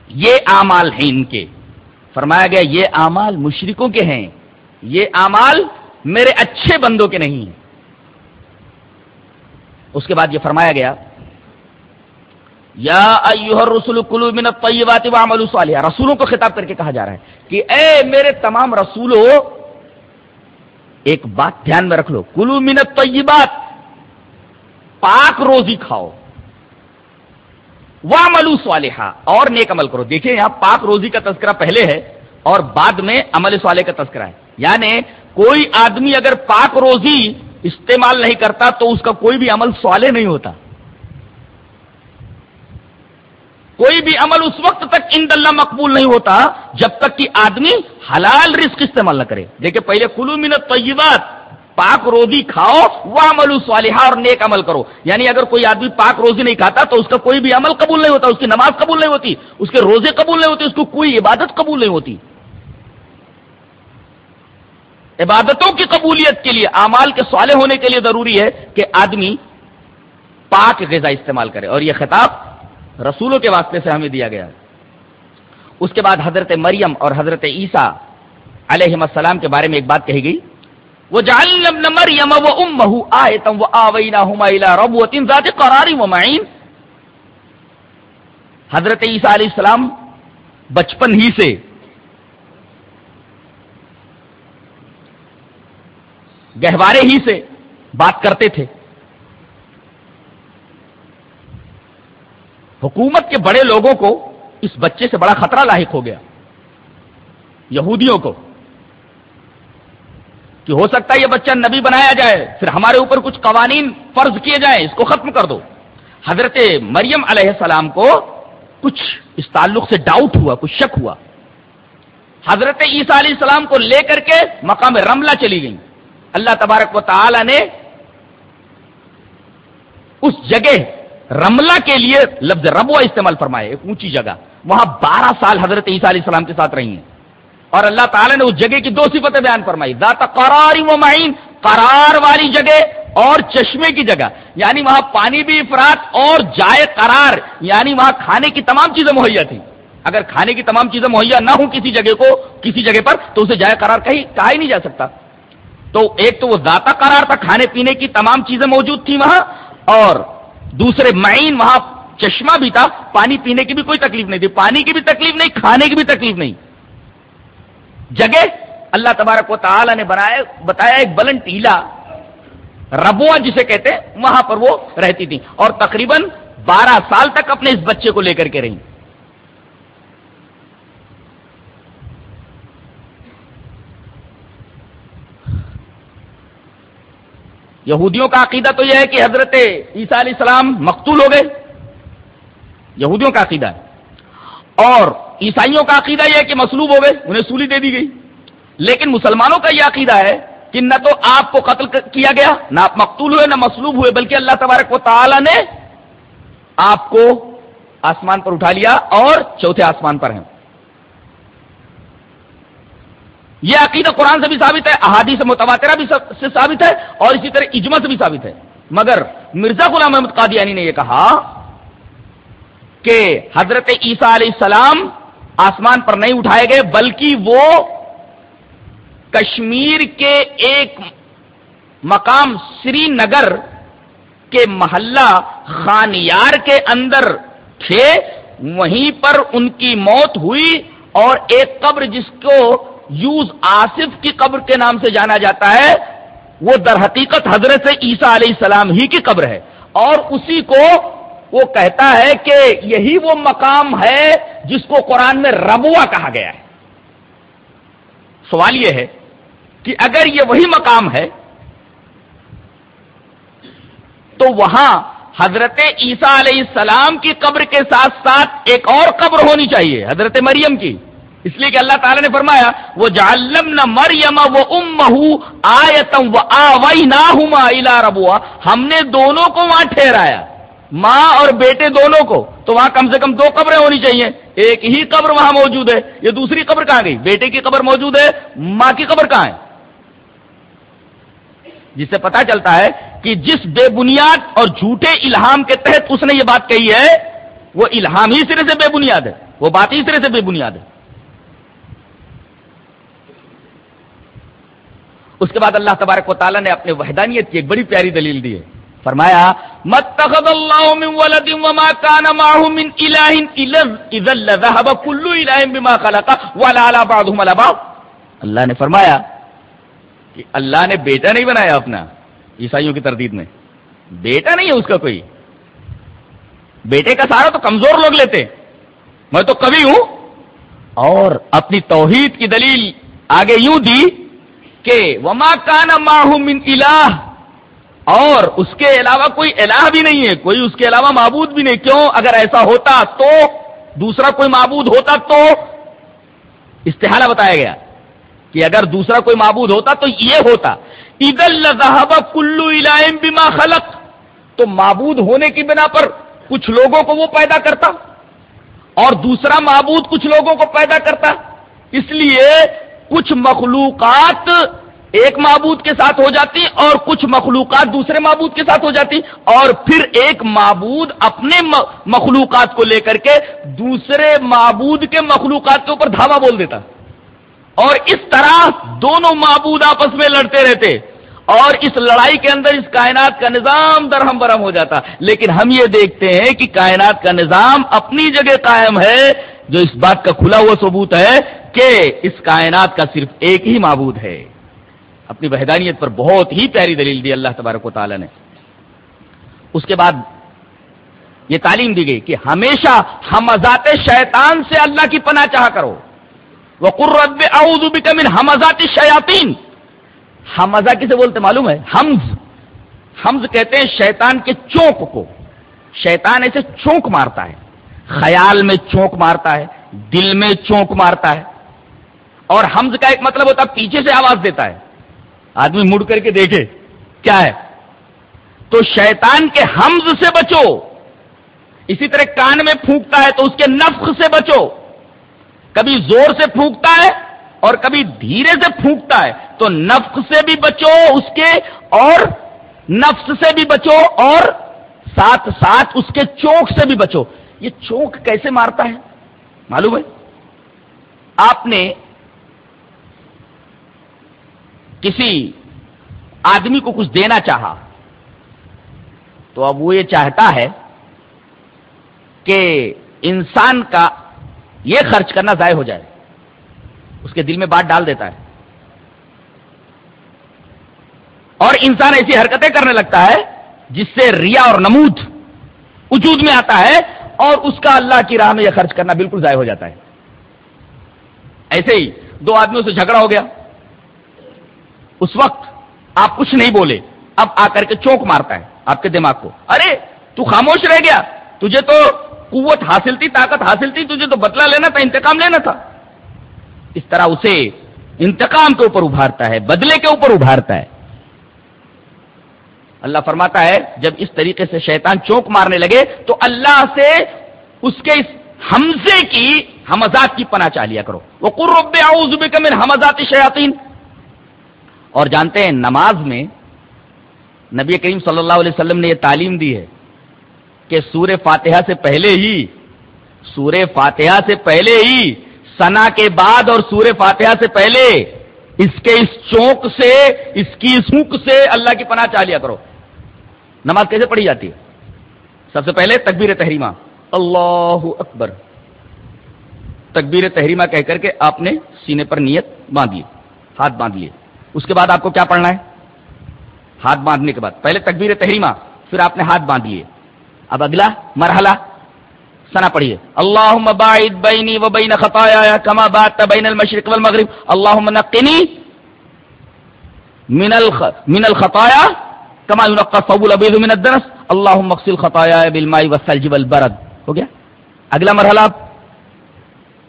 یہ اعمال ہیں ان کے۔ فرمایا گیا، یہ اعمال مشرکوں کے ہیں۔ یہ اعمال میرے اچھے بندوں کے نہیں ہیں۔ اس کے بعد یہ فرمایا گیا، یا رسول کلو من الطیبات وعملوا صالحا۔ رسولوں کو خطاب کر کے کہا جا رہا ہے کہ اے میرے تمام رسولوں ایک بات دھیان میں رکھ لو۔ کلو منت طیبات پاک روزی کھاؤ۔ وعملوا صالحہ اور نیک عمل کرو۔ دیکھیں یہاں پاک روزی کا تذکرہ پہلے ہے اور بعد میں عمل صالح کا تذکرہ ہے۔ یعنی کوئی آدمی اگر پاک روزی استعمال نہیں کرتا تو اس کا کوئی بھی عمل صالح نہیں ہوتا۔ کوئی بھی عمل اس وقت تک ان اللہ مقبول نہیں ہوتا جب تک کہ آدمی حلال رزق استعمال نہ کرے۔ دیکھیں، پہلے کلو منت طیبات پاک روزی کھاؤ وہ عمل صالحہ اور نیک عمل کرو۔ یعنی اگر کوئی آدمی پاک روزی نہیں کھاتا تو اس کا کوئی بھی عمل قبول نہیں ہوتا، اس کی نماز قبول نہیں ہوتی، اس کے روزے قبول نہیں ہوتے، اس کو کوئی عبادت قبول نہیں ہوتی۔ عبادتوں کی قبولیت کے لیے، اعمال کے صالح ہونے کے لیے ضروری ہے کہ آدمی پاک غذا استعمال کرے۔ اور یہ خطاب رسولوں کے واسطے سے ہمیں دیا گیا۔ اس کے بعد حضرت مریم اور حضرت عیسیٰ علیہ السلام کے بارے میں ایک بات کہی گئی۔ وہ مریم و ام آئے تم وہ رب ذات قراری و معین حضرت عیسیٰ علیہ السلام بچپن ہی سے گہوارے ہی سے بات کرتے تھے۔ حکومت کے بڑے لوگوں کو اس بچے سے بڑا خطرہ لاحق ہو گیا، یہودیوں کو، کہ ہو سکتا ہے یہ بچہ نبی بنایا جائے، پھر ہمارے اوپر کچھ قوانین فرض کیے جائیں، اس کو ختم کر دو۔ حضرت مریم علیہ السلام کو کچھ اس تعلق سے ڈاؤٹ ہوا، کچھ شک ہوا۔ حضرت عیسیٰ علیہ السلام کو لے کر کے مقام رملہ چلی گئی اللہ تبارک و تعالی نے اس جگہ رملہ کے لیے لفظ ربوا استعمال فرمائے، ایک اونچی جگہ۔ وہاں بارہ سال حضرت عیسیٰ علیہ السلام کے ساتھ رہی ہیں۔ اور اللہ تعالیٰ نے اس جگہ کی دو صفتیں بیان فرمائی۔ ذات قرار و معین، قرار والی جگہ اور چشمے کی جگہ۔ یعنی وہاں پانی بھی افراد اور جائے قرار۔ یعنی وہاں کھانے کی تمام چیزیں مہیا تھیں۔ اگر کھانے کی تمام چیزیں مہیا نہ ہوں کسی جگہ کو، کسی جگہ پر، تو اسے جائے قرار کہیں، کہا ہی نہیں جا سکتا۔ تو ایک تو وہ ذاتا قرار تھا، کھانے پینے کی تمام چیزیں موجود تھیں وہاں۔ اور دوسرے معین وہاں چشمہ بھی تھا، پانی پینے کی بھی کوئی تکلیف نہیں تھی، پانی کی بھی تکلیف نہیں، کھانے کی بھی تکلیف نہیں۔ جگہ اللہ تبارک و تعالی نے بنایا، بتایا ایک بلند ٹیلا ربوا جسے کہتے ہیں، وہاں پر وہ رہتی تھی اور تقریباً بارہ سال تک اپنے اس بچے کو لے کر کے رہی۔ یہودیوں کا عقیدہ تو یہ ہے کہ حضرت عیسیٰ علیہ السلام مقتول ہو گئے۔ یہودیوں کا عقیدہ ہے۔ اور عیسائیوں کا عقیدہ یہ ہے کہ مصلوب ہو گئے، انہیں سولی دے دی گئی۔ لیکن مسلمانوں کا یہ عقیدہ ہے کہ نہ تو آپ کو قتل کیا گیا، نہ آپ مقتول ہوئے، نہ مصلوب ہوئے، بلکہ اللہ تبارک و تعالی نے آپ کو آسمان پر اٹھا لیا اور چوتھے آسمان پر ہیں۔ یہ عقیدہ قرآن سے بھی ثابت ہے احادی سے متواترہ بھی سے ثابت ہے، اور اسی طرح اجمہ سے بھی ثابت ہے۔ مگر مرزا غلام احمد قادیانی نے یہ کہا کہ حضرت عیسیٰ علیہ السلام آسمان پر نہیں اٹھائے گئے، بلکہ وہ کشمیر کے ایک مقام سری نگر کے محلہ خانیار کے اندر تھے، وہیں پر ان کی موت ہوئی اور ایک قبر جس کو یوز آصف کی قبر کے نام سے جانا جاتا ہے، وہ در حقیقت حضرت عیسیٰ علیہ السلام ہی کی قبر ہے۔ اور اسی کو وہ کہتا ہے کہ یہی وہ مقام ہے جس کو قرآن میں ربوا کہا گیا ہے۔ سوال یہ ہے کہ اگر یہ وہی مقام ہے، تو وہاں حضرت عیسیٰ علیہ السلام کی قبر کے ساتھ ساتھ ایک اور قبر ہونی چاہیے، حضرت مریم کی۔ اس لیے کہ اللہ تعالیٰ نے فرمایا وہ جالم نہ مریم وہ ام آیتم و آئی نہ ربوا. ہم نے دونوں کو وہاں ٹھہرایا۔ ماں اور بیٹے دونوں کو۔ تو وہاں کم سے کم دو قبریں ہونی چاہیے۔ ایک ہی قبر وہاں موجود ہے۔ یہ دوسری قبر کہاں گئی؟ بیٹے کی قبر موجود ہے، ماں کی قبر کہاں ہے؟ جس سے پتا چلتا ہے کہ جس بے بنیاد اور جھوٹے الہام کے تحت اس نے یہ بات کہی ہے، وہ الہام ہی سرے سے بے بنیاد ہے۔ وہ بات ہی سرے سے بے بنیاد ہے۔ اس کے بعد اللہ تبارک و تعالیٰ نے اپنے وحدانیت کی ایک بڑی پیاری دلیل دی ہے۔ فرمایا متخذ اللہ من ولد وما كان معه من اله اذا لذهب كل اله بما خلق ولا على بعضهم على بعض. اللہ نے فرمایا کہ اللہ نے بیٹا نہیں بنایا اپنا، عیسائیوں کی تردید میں۔ بیٹا نہیں ہے اس کا کوئی۔ بیٹے کا سارا تو کمزور لوگ لیتے۔ میں تو کبھی ہوں۔ اور اپنی توحید کی دلیل آگے یوں دی کہ وما کانا ماہ من الہ اور اس کے علاوہ کوئی الہ بھی نہیں ہے، کوئی اس کے علاوہ معبود بھی نہیں۔ کیوں؟ اگر ایسا ہوتا تو، دوسرا کوئی معبود ہوتا تو۔ استحالہ بتایا گیا کہ اگر دوسرا کوئی معبود ہوتا تو یہ ہوتا۔ عید اللہ کلو علائم بما خلق۔ تو معبود ہونے کی بنا پر کچھ لوگوں کو وہ پیدا کرتا اور دوسرا معبود کچھ لوگوں کو پیدا کرتا۔ اس لیے کچھ مخلوقات ایک معبود کے ساتھ ہو جاتی اور کچھ مخلوقات دوسرے معبود کے ساتھ ہو جاتی اور پھر ایک معبود اپنے مخلوقات کو لے کر کے دوسرے معبود کے مخلوقات کے اوپر دھاوا بول دیتا اور اس طرح دونوں معبود آپس میں لڑتے رہتے اور اس لڑائی کے اندر اس کائنات کا نظام درہم برہم ہو جاتا لیکن ہم یہ دیکھتے ہیں کہ کائنات کا نظام اپنی جگہ قائم ہے جو اس بات کا کھلا ہوا ثبوت ہے کہ اس کائنات کا صرف ایک ہی معبود ہے۔ اپنی وحدانیت پر بہت ہی پیاری دلیل دی اللہ تبارک و تعالی نے۔ اس کے بعد یہ تعلیم دی گئی کہ ہمیشہ حمزات شیطان سے اللہ کی پناہ چاہ کرو۔ وہ قرب من حمزات شیاطین حمزہ کسے بولتے معلوم ہے؟ حمز۔ حمز کہتے ہیں شیطان کے چونک کو۔ شیطان ایسے چونک مارتا ہے۔ خیال میں چونک مارتا ہے، دل میں چونک مارتا ہے۔ اور حمز کا ایک مطلب ہوتا ہے، پیچھے سے آواز دیتا ہے۔ آدمی مڑ کر کے دیکھے، کیا ہے؟ تو شیطان کے حمز سے بچو۔ اسی طرح کان میں پھونکتا ہے تو اس کے نفخ سے بچو۔ کبھی زور سے پھونکتا ہے اور کبھی دھیرے سے پھونکتا ہے تو نفق سے بھی بچو اس کے اور نفس سے بھی بچو اور ساتھ ساتھ اس کے چوک سے بھی بچو۔ یہ چوک کیسے مارتا ہے؟ معلوم ہے؟ آپ نے کسی آدمی کو کچھ دینا چاہا تو اب وہ یہ چاہتا ہے کہ انسان کا یہ خرچ کرنا ضائع ہو جائے، اس کے دل میں بات ڈال دیتا ہے۔ اور انسان ایسی حرکتیں کرنے لگتا ہے جس سے ریا اور نمود وجود میں آتا ہے اور اس کا اللہ کی راہ میں یہ خرچ کرنا بالکل ضائع ہو جاتا ہے۔ ایسے ہی دو آدمیوں سے جھگڑا ہو گیا۔ اس وقت آپ کچھ نہیں بولے، اب آ کر کے چوک مارتا ہے آپ کے دماغ کو۔ ارے، تو خاموش رہ گیا۔ تجھے تو قوت حاصل تھی، طاقت حاصل تھی، تجھے تو بدلا لینا تھا، انتقام لینا تھا۔ اس طرح اسے انتقام کے اوپر ابھارتا ہے، بدلے کے اوپر ابھارتا ہے۔ اللہ فرماتا ہے، جب اس طریقے سے شیطان چوک مارنے لگے، تو اللہ سے اس کے اس حمزے کی حمزات کی پناہ چاہ لیا کرو۔ وہ قرب من حمزات شیاطین اور جانتے ہیں نماز میں نبی کریم صلی اللہ علیہ وسلم نے یہ تعلیم دی ہے کہ سورہ فاتحہ سے پہلے ہی، سورہ فاتحہ سے پہلے ہی سنا کے بعد اور سورہ فاتحہ سے پہلے اس کے اس چوک سے، اس کی سوکھ سے اللہ کی پناہ چاہ لیا کرو۔ نماز کیسے پڑھی جاتی ہے؟ سب سے پہلے تکبیر تحریمہ۔ اللہ اکبر۔ تکبیر تحریمہ کہہ کر کے آپ نے سینے پر نیت باندھی، ہاتھ باندھ لیے۔ اس کے بعد آپ کو کیا پڑھنا ہے؟ ہاتھ باندھنے کے بعد۔ پہلے تکبیر تحریمہ، پھر آپ نے ہاتھ باندھ لیے اب اگلا مرحلہ سنا پڑھیے۔ اللہ باعد بینی و بین خطایا کما بات بین المشرق والمغرب۔ اللہ نقنی من الخ، من الخطایا کما ينقى الثوب الابيض من الدنس۔ اللهم اغسل خطاياي بالماء والثلج والبرد۔ ہو گیا؟ اگلا مرحلہ۔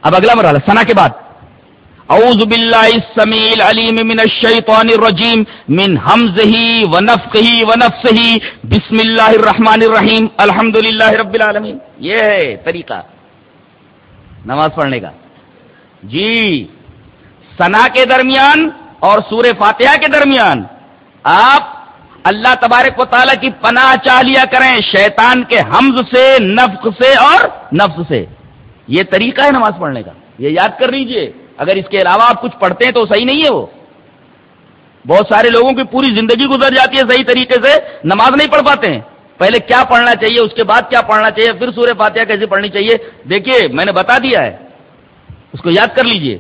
اب اگلا مرحلہ سنا کے بعد۔ اعوذ باللہ السمیع العلیم من الشیطان الرجیم من حمزه ونفخه ونفسه بسم اللہ الرحمن الرحیم الحمدللہ رب العالمین یہ ہے طریقہ نماز پڑھنے کا جی سنا کے درمیان اور سور فاتحہ کے درمیان آپ اللہ تبارک و تعالیٰ کی پناہ چاہ لیا کریں شیطان کے حمز سے، نفق سے اور نفس سے یہ طریقہ ہے نماز پڑھنے کا یہ یاد کر لیجیے اگر اس کے علاوہ آپ کچھ پڑھتے ہیں تو صحیح نہیں ہے وہ۔ بہت سارے لوگوں کی پوری زندگی گزر جاتی ہے صحیح طریقے سے، نماز نہیں پڑھ پاتے ہیں۔ پہلے کیا پڑھنا چاہیے، اس کے بعد کیا پڑھنا چاہیے، پھر سورہ فاتحہ کیسے پڑھنی چاہیے۔ دیکھیے، میں نے بتا دیا ہے۔ اس کو یاد کر لیجیے۔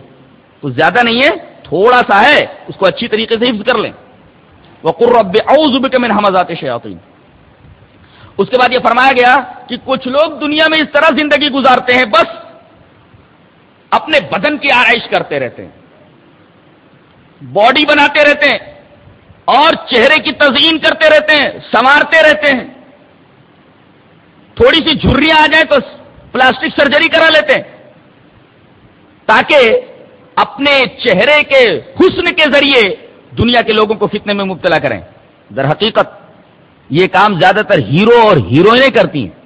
کچھ زیادہ نہیں ہے، تھوڑا سا ہے، اس کو اچھی طریقے سے حفظ کر لیں۔ وہ قرب اوزب کے میں حمزات شیاطین اس کے بعد یہ فرمایا گیا کہ کچھ لوگ دنیا میں اس طرح زندگی گزارتے ہیں، بس اپنے بدن کی آرائش کرتے رہتے ہیں۔ باڈی بناتے رہتے ہیں اور چہرے کی تزئین کرتے رہتے ہیں، سنوارتے رہتے ہیں۔ تھوڑی سی جھریاں آ جائیں تو پلاسٹک سرجری کرا لیتے ہیں۔ تاکہ اپنے چہرے کے حسن کے ذریعے دنیا کے لوگوں کو فتنے میں مبتلا کریں۔ در حقیقت یہ کام زیادہ تر ہیرو اور ہیروئنیں کرتی ہیں۔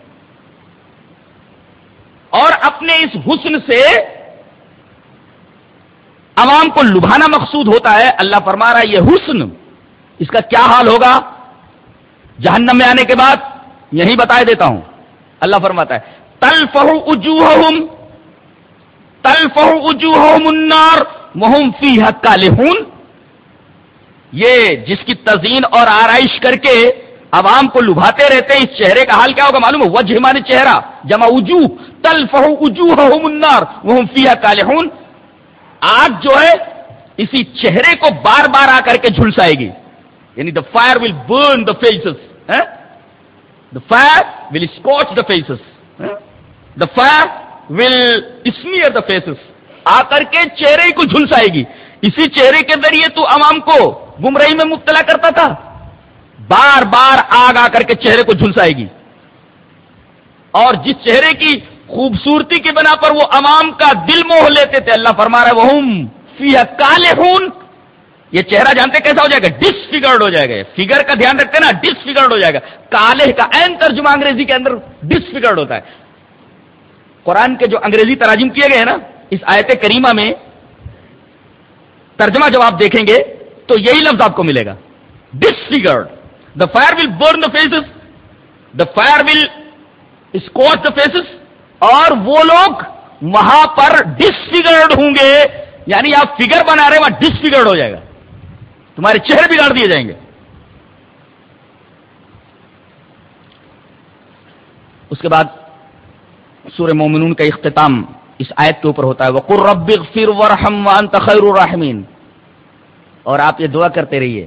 اور اپنے اس حسن سے عوام کو لبھانا مقصود ہوتا ہے۔ اللہ فرما رہا ہے، یہ حسن، اس کا کیا حال ہوگا؟ جہنم میں آنے کے بعد یہی بتا دیتا ہوں۔ اللہ فرماتا ہے تل فہو اجو تل فہو اجو منار محم فی حق کا یہ جس کی تزئین اور آرائش کر کے عوام کو لبھاتے رہتے ہیں، اس چہرے کا حال کیا ہوگا معلوم ہے؟ وجہ مانے چہرہ، جمع اجو تل فہو اجو منار محم فی حق کا آگ جو ہے اسی چہرے کو بار بار آ کر کے جھلسائے گی۔ یعنی the fire will burn the faces the fire will scorch the faces the fire will smear the faces آ کر کے چہرے کو جھلسائے گی۔ اسی چہرے کے ذریعے تو عوام کو گمراہی میں مبتلا کرتا تھا۔ بار بار آگ آ کر کے چہرے کو جھلسائے گی۔ اور جس چہرے کی خوبصورتی کی بنا پر وہ عوام کا دل موہ لیتے تھے۔ اللہ فرما رہا ہے وہ فی کالے خون یہ چہرہ جانتے کیسا ہو جائے گا؟ ڈس فگرڈ ہو جائے گا۔ فگر کا دھیان رکھتے نا ڈس فگرڈ ہو جائے گا۔ کالے کا این ترجمہ انگریزی کے اندر ڈس فگرڈ ہوتا ہے۔ قرآن کے جو انگریزی تراجم کیے گئے ہیں نا، اس آیت کریمہ میں ترجمہ جب آپ دیکھیں گے، تو یہی لفظ آپ کو ملے گا۔ Disfigured the fire will burn the faces the fire will scout the faces اور وہ لوگ وہاں پر ڈس فگرڈ ہوں گے. یعنی آپ فگر بنا رہے وہاں ڈس فگرڈ ہو جائے گا. تمہارے چہرے بگاڑ دیے جائیں گے. اس کے بعد سورہ مومنون کا اختتام اس آیت کے اوپر ہوتا ہے. وہ رب فر ورحم وان تخیر الرحمین اور آپ یہ دعا کرتے رہیے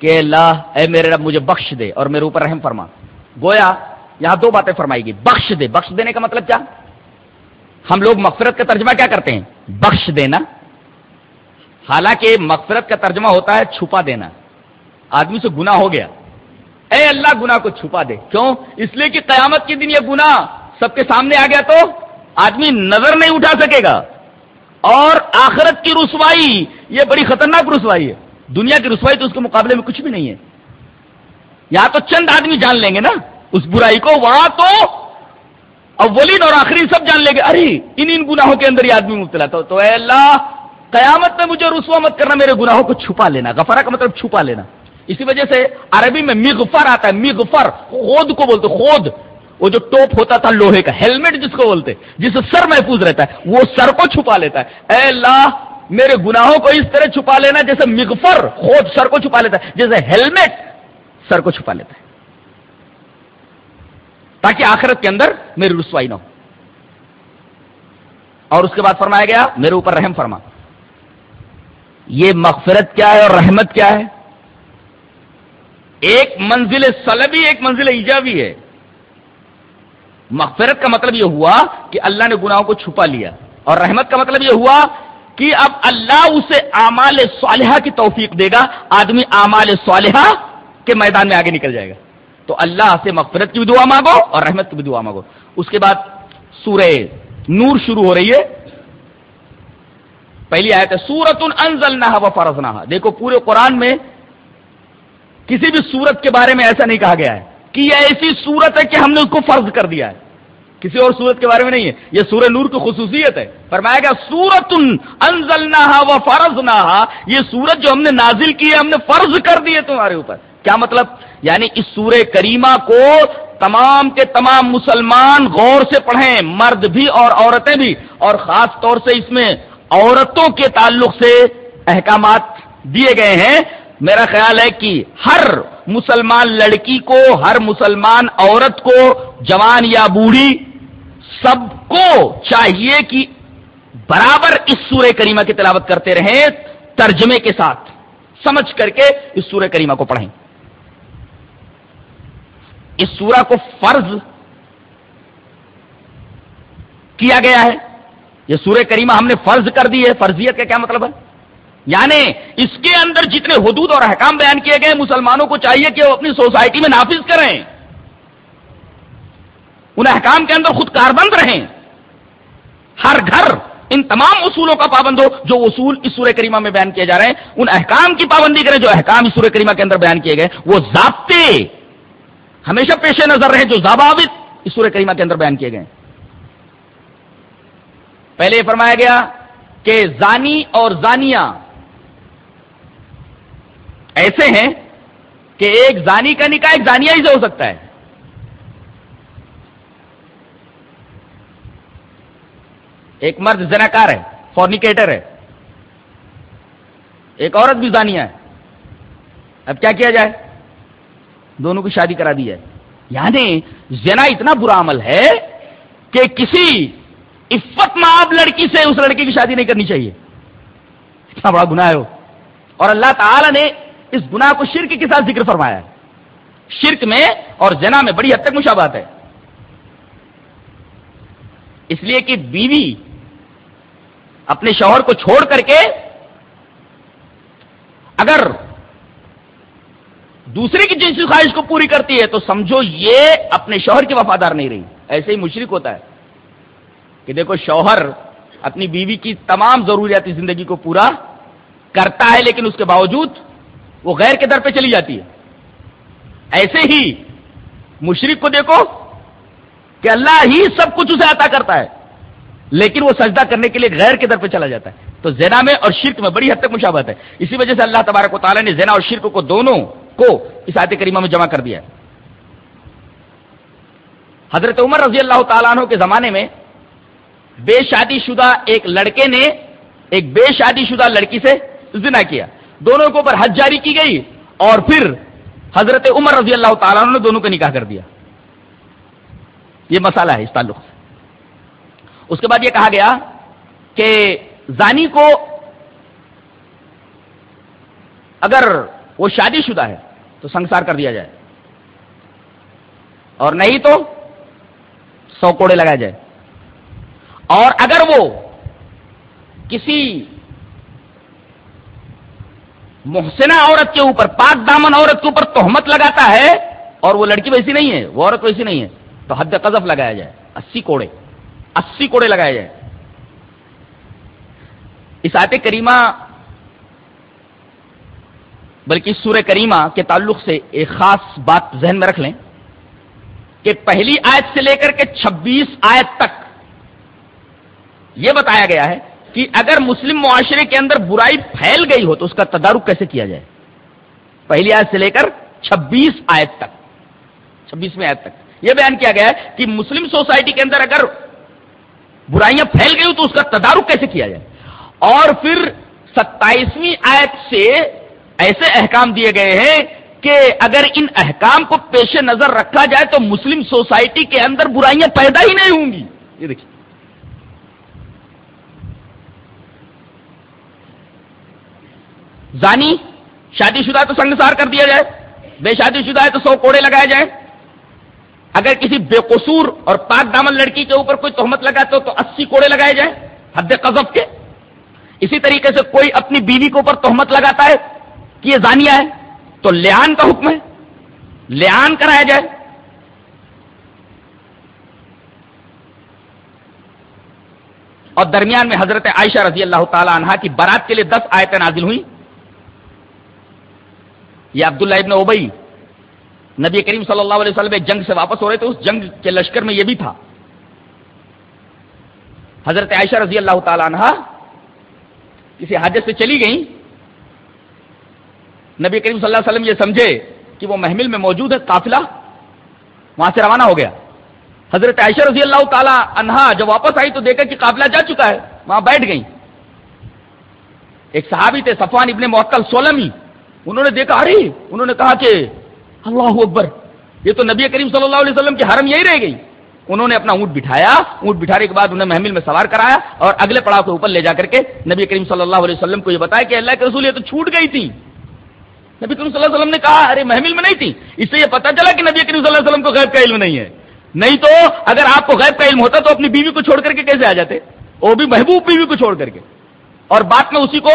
کہ اللہ، اے میرے رب، مجھے بخش دے اور میرے اوپر رحم فرما. گویا یہاں دو باتیں فرمائی گی بخش دے۔ بخش دینے کا مطلب کیا؟ ہم لوگ مغفرت کا ترجمہ کیا کرتے ہیں؟ بخش دینا۔ حالانکہ مغفرت کا ترجمہ ہوتا ہے چھپا دینا۔ آدمی سے گنا ہو گیا۔ اے اللہ گنا کو چھپا دے۔ کیوں؟ اس لیے کہ قیامت کے دن یہ گنا سب کے سامنے آ گیا تو آدمی نظر نہیں اٹھا سکے گا۔ اور آخرت کی رسوائی، یہ بڑی خطرناک رسوائی ہے۔ دنیا کی رسوائی تو اس کے مقابلے میں کچھ بھی نہیں ہے۔ یہاں تو چند آدمی جان لیں گے نا؟ اس برائی کو وہاں تو اولین اور آخری سب جان لیں گے ارے ان ان گناہوں کے اندر یہ آدمی مبتلا تھا۔ تو اے اللہ، قیامت میں مجھے رسوا مت کرنا، میرے گناہوں کو چھپا لینا۔ غفرا کا مطلب چھپا لینا۔ اسی وجہ سے عربی میں مغفر آتا ہے مغفر خود کو بولتے خود وہ جو ٹوپ ہوتا تھا لوہے کا ہیلمٹ جس کو بولتے، جس سے سر محفوظ رہتا ہے، وہ سر کو چھپا لیتا ہے۔ اے اللہ، میرے گناہوں کو اس طرح چھپا لینا جیسے مغفر خود سر کو چھپا لیتا ہے، جیسے ہیلمٹ سر کو چھپا لیتا ہے۔ تاکہ آخرت کے اندر میری رسوائی نہ ہو۔ اور اس کے بعد فرمایا گیا، میرے اوپر رحم فرما۔ یہ مغفرت کیا ہے اور رحمت کیا ہے؟ ایک منزل سلبی، ایک منزل ایجابی ہے۔ مغفرت کا مطلب یہ ہوا کہ اللہ نے گناہوں کو چھپا لیا۔ اور رحمت کا مطلب یہ ہوا کہ اب اللہ اسے اعمال صالحہ کی توفیق دے گا۔ آدمی اعمال صالحہ کے میدان میں آگے نکل جائے گا۔ تو اللہ سے مغفرت کی بھی دعا مانگو اور رحمت کی بھی دعا مانگو۔ اس کے بعد سورہ نور شروع ہو رہی ہے۔ پہلی آیت ہے سورت انزل نہ و فرض نہ دیکھو، پورے قرآن میں کسی بھی سورت کے بارے میں ایسا نہیں کہا گیا ہے کہ یہ ایسی سورت ہے کہ ہم نے اس کو فرض کر دیا ہے۔ کسی اور سورت کے بارے میں نہیں ہے۔ یہ سورہ نور کی خصوصیت ہے۔ فرمایا گیا سورت انزل نہ و فرض نہ یہ سورت جو ہم نے نازل کی ہے، ہم نے فرض کر دی ہے تمہارے اوپر۔ کیا مطلب؟ یعنی اس سورہ کریمہ کو تمام کے تمام مسلمان غور سے پڑھیں، مرد بھی اور عورتیں بھی، اور خاص طور سے اس میں عورتوں کے تعلق سے احکامات دیے گئے ہیں۔ میرا خیال ہے کہ ہر مسلمان لڑکی کو، ہر مسلمان عورت کو، جوان یا بوڑھی، سب کو چاہیے کہ برابر اس سورہ کریمہ کی تلاوت کرتے رہیں، ترجمے کے ساتھ، سمجھ کر کے اس سورہ کریمہ کو پڑھیں۔ اس سورہ کو فرض کیا گیا ہے یہ سورہ کریمہ ہم نے فرض کر دی ہے، فرضیت کا کیا مطلب ہے؟ یعنی اس کے اندر جتنے حدود اور احکام بیان کیے گئے، مسلمانوں کو چاہیے کہ وہ اپنی سوسائٹی میں نافذ کریں۔ ان احکام کے اندر خود کاربند رہیں۔ ہر گھر، ان تمام اصولوں کا پابند ہو، جو اصول اس سورہ کریمہ میں بیان کیے جا رہے ہیں۔ ان احکام کی پابندی کریں، جو احکام اس سورہ کریمہ کے اندر بیان کیے گئے، وہ ضابطے ہمیشہ پیش نظر رہے جو ضابط اس سورہ کریمہ کے اندر بیان کیے گئے پہلے یہ فرمایا گیا کہ زانی اور زانیہ ایسے ہیں کہ ایک زانی کا نکاح ایک زانیہ ہی سے ہو سکتا ہے۔ ایک مرد زناکار ہے فورنیکیٹر ہے۔ ایک عورت بھی زانیہ ہے۔ اب کیا کیا جائے؟ دونوں کی شادی کرا دی ہے۔ یعنی زنا اتنا برا عمل ہے کہ کسی عفت ماب لڑکی سے اس لڑکی کی شادی نہیں کرنی چاہیے۔ اتنا بڑا گناہ ہو اور اللہ تعالی نے اس گناہ کو شرک کے ساتھ ذکر فرمایا ہے۔ شرک میں اور جنا میں بڑی حد تک مشابات ہے۔ اس لیے کہ بیوی اپنے شوہر کو چھوڑ کر کے اگر دوسرے کی جنسی خواہش کو پوری کرتی ہے تو سمجھو یہ اپنے شوہر کی وفادار نہیں رہی۔ ایسے ہی مشرق ہوتا ہے کہ دیکھو شوہر اپنی بیوی کی تمام ضروریاتی زندگی کو پورا کرتا ہے، لیکن اس کے باوجود وہ غیر کے در پہ چلی جاتی ہے۔ ایسے ہی مشرق کو دیکھو کہ اللہ ہی سب کچھ اسے عطا کرتا ہے، لیکن وہ سجدہ کرنے کے لیے غیر کے در پہ چلا جاتا ہے۔ تو زینا میں اور شرک میں بڑی حد تک مشابت ہے۔ اسی وجہ سے اللہ تبارک و تعالیٰ نے زینا اور شرک کو دونوں کو اس آیت کریمہ میں جمع کر دیا ہے۔ حضرت عمر رضی اللہ تعالیٰ عنہ کے زمانے میں بے شادی شدہ ایک لڑکے نے ایک بے شادی شدہ لڑکی سے زنا کیا۔ دونوں کے اوپر حج جاری کی گئی اور پھر حضرت عمر رضی اللہ تعالیٰ عنہ نے دونوں کو نکاح کر دیا۔ یہ مسئلہ ہے اس تعلق سے۔ اس کے بعد یہ کہا گیا کہ زانی کو اگر وہ شادی شدہ ہے تو سنسار کر دیا جائے۔ اور نہیں تو سو کوڑے لگایا جائے۔ اور اگر وہ کسی محسنہ عورت کے اوپر، پاک دامن عورت کے اوپر تہمت لگاتا ہے اور وہ لڑکی ویسی نہیں ہے، وہ عورت ویسی نہیں ہے، تو حد قذف لگایا جائے۔ اسی کوڑے اسی کوڑے لگائے جائے۔ اس آیت کریمہ بلکہ سورہ کریمہ کے تعلق سے ایک خاص بات ذہن میں رکھ لیں کہ پہلی آیت سے لے کر کے چھبیس آیت تک یہ بتایا گیا ہے کہ اگر مسلم معاشرے کے اندر برائی پھیل گئی ہو تو اس کا تدارک کیسے کیا جائے؟ پہلی آیت سے لے کر چھبیس آیت تک، چھبیسویں آیت تک۔ یہ بیان کیا گیا ہے کہ مسلم سوسائٹی کے اندر اگر برائیاں پھیل گئی ہو تو اس کا تدارک کیسے کیا جائے؟ اور پھر ستائیسویں آیت سے ایسے احکام دیے گئے ہیں کہ اگر ان احکام کو پیش نظر رکھا جائے تو مسلم سوسائٹی کے اندر برائیاں پیدا ہی نہیں ہوں گی۔ یہ دیکھیے۔ زانی شادی شدہ تو سنگسار کر دیا جائے، بے شادی شدہ ہے تو سو کوڑے لگائے جائیں۔ اگر کسی بے قصور اور پاک دامن لڑکی کے اوپر کوئی تہمت لگاتے ہو تو اسی کوڑے لگائے جائیں، حد قذف کے۔ اسی طریقے سے کوئی اپنی بیوی کے اوپر تہمت لگاتا ہے کہ یہ زانیہ ہے، تو لیان کا حکم ہے، لیان کرایا جائے۔ اور درمیان میں حضرت عائشہ رضی اللہ تعالی عنہ کی برات کے لیے دس آیتیں نازل ہوئی یہ عبداللہ ابن اوبئی نبی کریم صلی اللہ علیہ وسلم جنگ سے واپس ہو رہے تھے، اس جنگ کے لشکر میں یہ بھی تھا۔ حضرت عائشہ رضی اللہ تعالی عنہ کسی حادث سے چلی گئی نبی کریم صلی اللہ علیہ وسلم یہ سمجھے کہ وہ محمل میں موجود ہے، قافلہ، وہاں سے روانہ ہو گیا۔ حضرت عائشہ رضی اللہ تعالی عنہا جب واپس آئی تو دیکھا کہ قافلہ جا چکا ہے، وہاں بیٹھ گئی ایک صحابی تھے، صفوان ابن محکل سولمی، انہوں نے دیکھا، ارے، انہوں نے کہا کہ اللہ اکبر، یہ تو نبی کریم صلی اللہ علیہ وسلم کی حرم یہی رہ گئی۔ انہوں نے اپنا اونٹ بٹھایا، اونٹ بٹھانے کے بعد انہیں محمل میں سوار کرایا اور اگلے پڑاؤ کے اوپر لے جا کر کے نبی کریم صلی اللہ علیہ وسلم کو یہ بتایا کہ اللہ کے رسول یہ تو چھوٹ گئی تھی۔ نبی کریم صلی اللہ علیہ وسلم نے کہا، ارے، محمل میں نہیں تھی۔ اس سے یہ پتا چلا کہ نبی کریم صلی اللہ علیہ وسلم کو غیب کا علم نہیں ہے۔ نہیں تو اگر آپ کو غیب کا علم ہوتا تو اپنی بیوی کو چھوڑ کر کے کیسے آ جاتے؟ وہ بھی محبوب بیوی کو چھوڑ کر کے۔ اور بات میں اسی کو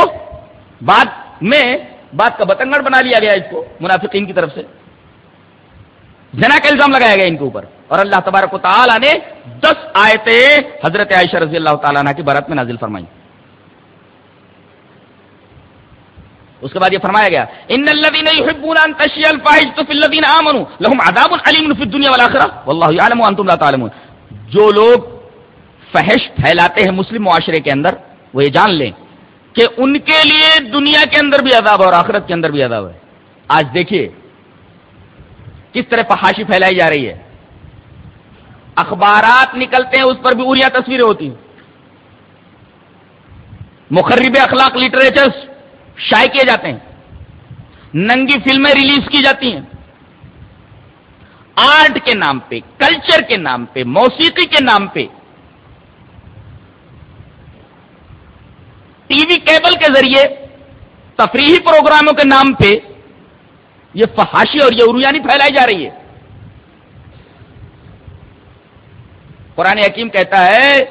بعد میں، بات کا بتنگڑ بنا لیا گیا اس کو، منافقین کی طرف سے۔ جنا کا الزام لگایا گیا ان کے اوپر۔ اور اللہ تبارک و تعالیٰ نے دس آیتیں حضرت عائشہ رضی اللہ تعالیٰ عنہ کی بارت میں نازل فرمائی اس کے بعد یہ فرمایا گیا ان الذين يحبون ان تشيع الفاحشه في الذين امنوا لهم عذاب اليم في الدنيا والاخره والله يعلم وانتم لا تعلمون. جو لوگ فحش پھیلاتے ہیں مسلم معاشرے کے اندر، وہ یہ جان لیں کہ ان کے لیے دنیا کے اندر بھی عذاب ہے اور آخرت کے اندر بھی عذاب ہے۔ آج دیکھیے کس طرح فحاشی پھیلائی جا رہی ہے۔ اخبارات نکلتے ہیں، اس پر بھی اوریا تصویریں ہوتی ہیں۔ مخرب اخلاق لٹریچرس شائع کیے جاتے ہیں۔ ننگی فلمیں ریلیز کی جاتی ہیں۔ آرٹ کے نام پہ، کلچر کے نام پہ، موسیقی کے نام پہ۔ ٹی وی کیبل کے ذریعے تفریحی پروگراموں کے نام پہ یہ فحاشی اور یہ ارویانی پھیلائی جا رہی ہے۔ قرآن حکیم کہتا ہے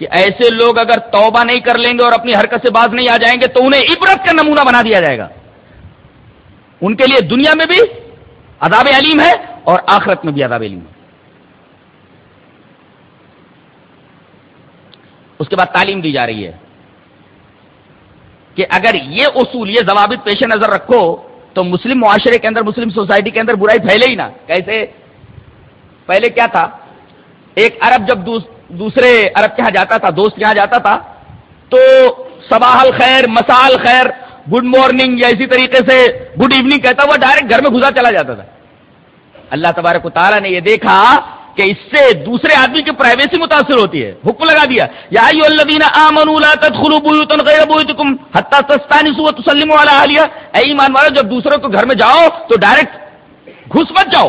کہ ایسے لوگ اگر توبہ نہیں کر لیں گے اور اپنی حرکت سے باز نہیں آ جائیں گے تو انہیں عبرت کا نمونہ بنا دیا جائے گا۔ ان کے لیے دنیا میں بھی عذاب علیم ہے اور آخرت میں بھی عذاب علیم ہے۔ اس کے بعد تعلیم دی جا رہی ہے کہ اگر یہ اصول، یہ ضوابط پیش نظر رکھو تو مسلم معاشرے کے اندر، مسلم سوسائٹی کے اندر برائی پھیلے ہی نہ۔ کیسے؟ پہلے کیا تھا؟ ایک عرب جب دوسرے دوسرے عرب کے یہاں جاتا تھا، دوست کے یہاں جاتا تھا۔ تو صباح الخیر مسال خیر گڈ مارننگ یا اسی طریقے سے گڈ ایوننگ کہتا، وہ ڈائریکٹ گھر میں گھسا چلا جاتا تھا۔ اللہ تبارک و تعالیٰ نے یہ دیکھا کہ اس سے دوسرے آدمی کی پرائیویسی متاثر ہوتی ہے۔ حکم لگا دیا۔ یا اے ایمان والو، جب دوسروں کو گھر میں جاؤ تو ڈائریکٹ گھس مت جاؤ،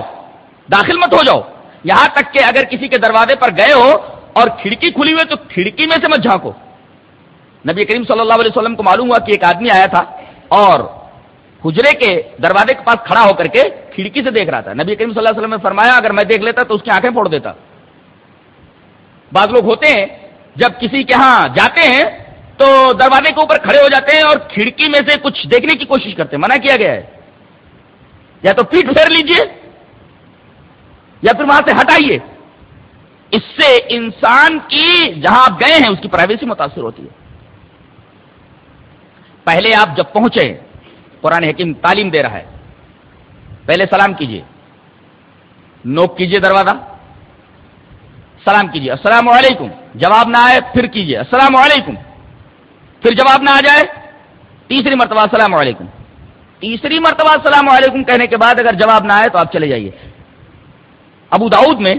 داخل مت ہو جاؤ۔ یہاں تک کہ اگر کسی کے دروازے پر گئے ہو اور کھڑکی کھلی ہوئی تو کھڑکی میں سے مت جھانکو۔ نبی کریم صلی اللہ علیہ وسلم کو معلوم ہوا کہ ایک آدمی آیا تھا اور حجرے کے دروازے کے پاس کھڑا ہو کر کے کھڑکی سے دیکھ رہا تھا۔ نبی کریم صلی اللہ علیہ وسلم نے فرمایا، اگر میں دیکھ لیتا تو اس کی آنکھیں پھوڑ دیتا۔ بعض لوگ ہوتے ہیں، جب کسی کے ہاں جاتے ہیں تو دروازے کے اوپر کھڑے ہو جاتے ہیں اور کھڑکی میں سے کچھ دیکھنے کی کوشش کرتے ہیں۔ منع کیا گیا ہے؟ یا تو پیٹ پھیر لیجیے، یا پھر وہاں سے ہٹائیے۔ اس سے انسان کی جہاں آپ گئے ہیں، اس کی پرائیویسی متاثر ہوتی ہے۔ پہلے آپ جب پہنچے، قرآن حکیم تعلیم دے رہا ہے۔ پہلے سلام کیجیے نوک کیجیے دروازہ۔ سلام کیجیے السلام علیکم۔ جواب نہ آئے، پھر کیجیے السلام علیکم۔ پھر جواب نہ آ جائے، تیسری مرتبہ السلام علیکم۔ تیسری مرتبہ السلام علیکم کہنے کے بعد اگر جواب نہ آئے تو آپ چلے جائیے۔ ابو داؤد میں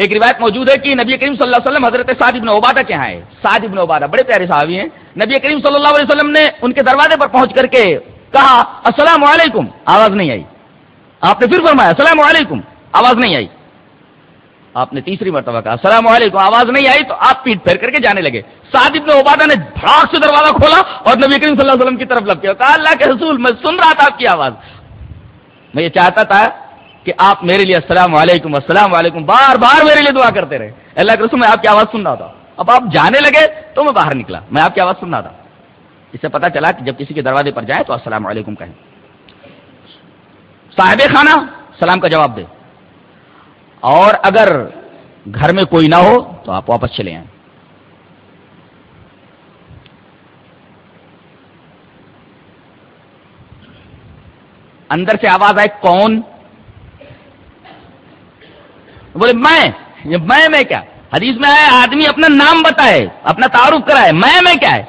ایک روایت موجود ہے کہ نبی کریم صلی اللہ علیہ وسلم حضرت سعد ابن عبادہ کے ہیں سعد ابن عبادہ، بڑے پیارے صحابی ہیں۔ نبی کریم صلی اللہ علیہ وسلم نے ان کے دروازے پر پہنچ کر کے کہا، السلام علیکم. آواز نہیں آئی۔ آپ نے پھر فرمایا، السلام علیکم. آواز نہیں آئی۔ آپ نے تیسری مرتبہ کہا، السلام علیکم. آواز نہیں آئی تو آپ پیٹ پھیر کر کے جانے لگے۔ سعد ابن عبادہ نے بھاگ سے دروازہ کھولا اور نبی کریم صلی اللہ علیہ وسلم کی طرف لگ کہا، اللہ کے رسول، میں سن رہا تھا آپ کی آواز۔ میں یہ چاہتا تھا کہ آپ میرے لیے السلام علیکم السلام علیکم، بار بار میرے لیے دعا کرتے رہے۔ اللہ کے رسول، میں آپ کی آواز سن رہا تھا۔ اب آپ جانے لگے تو میں باہر نکلا۔ میں آپ کی آواز سن رہا تھا۔ اس سے پتا چلا کہ جب کسی کے دروازے پر جائیں تو السلام علیکم کہیں۔ صاحب خانہ، سلام کا جواب دے۔ اور اگر گھر میں کوئی نہ ہو تو آپ واپس چلے آئیں۔ اندر سے آواز آئے کون؟ بولے، میں؟ میں میں کیا؟ حدیث میں آئے آدمی اپنا نام بتائے، اپنا تعارف کرائے، میں میں کیا ہے؟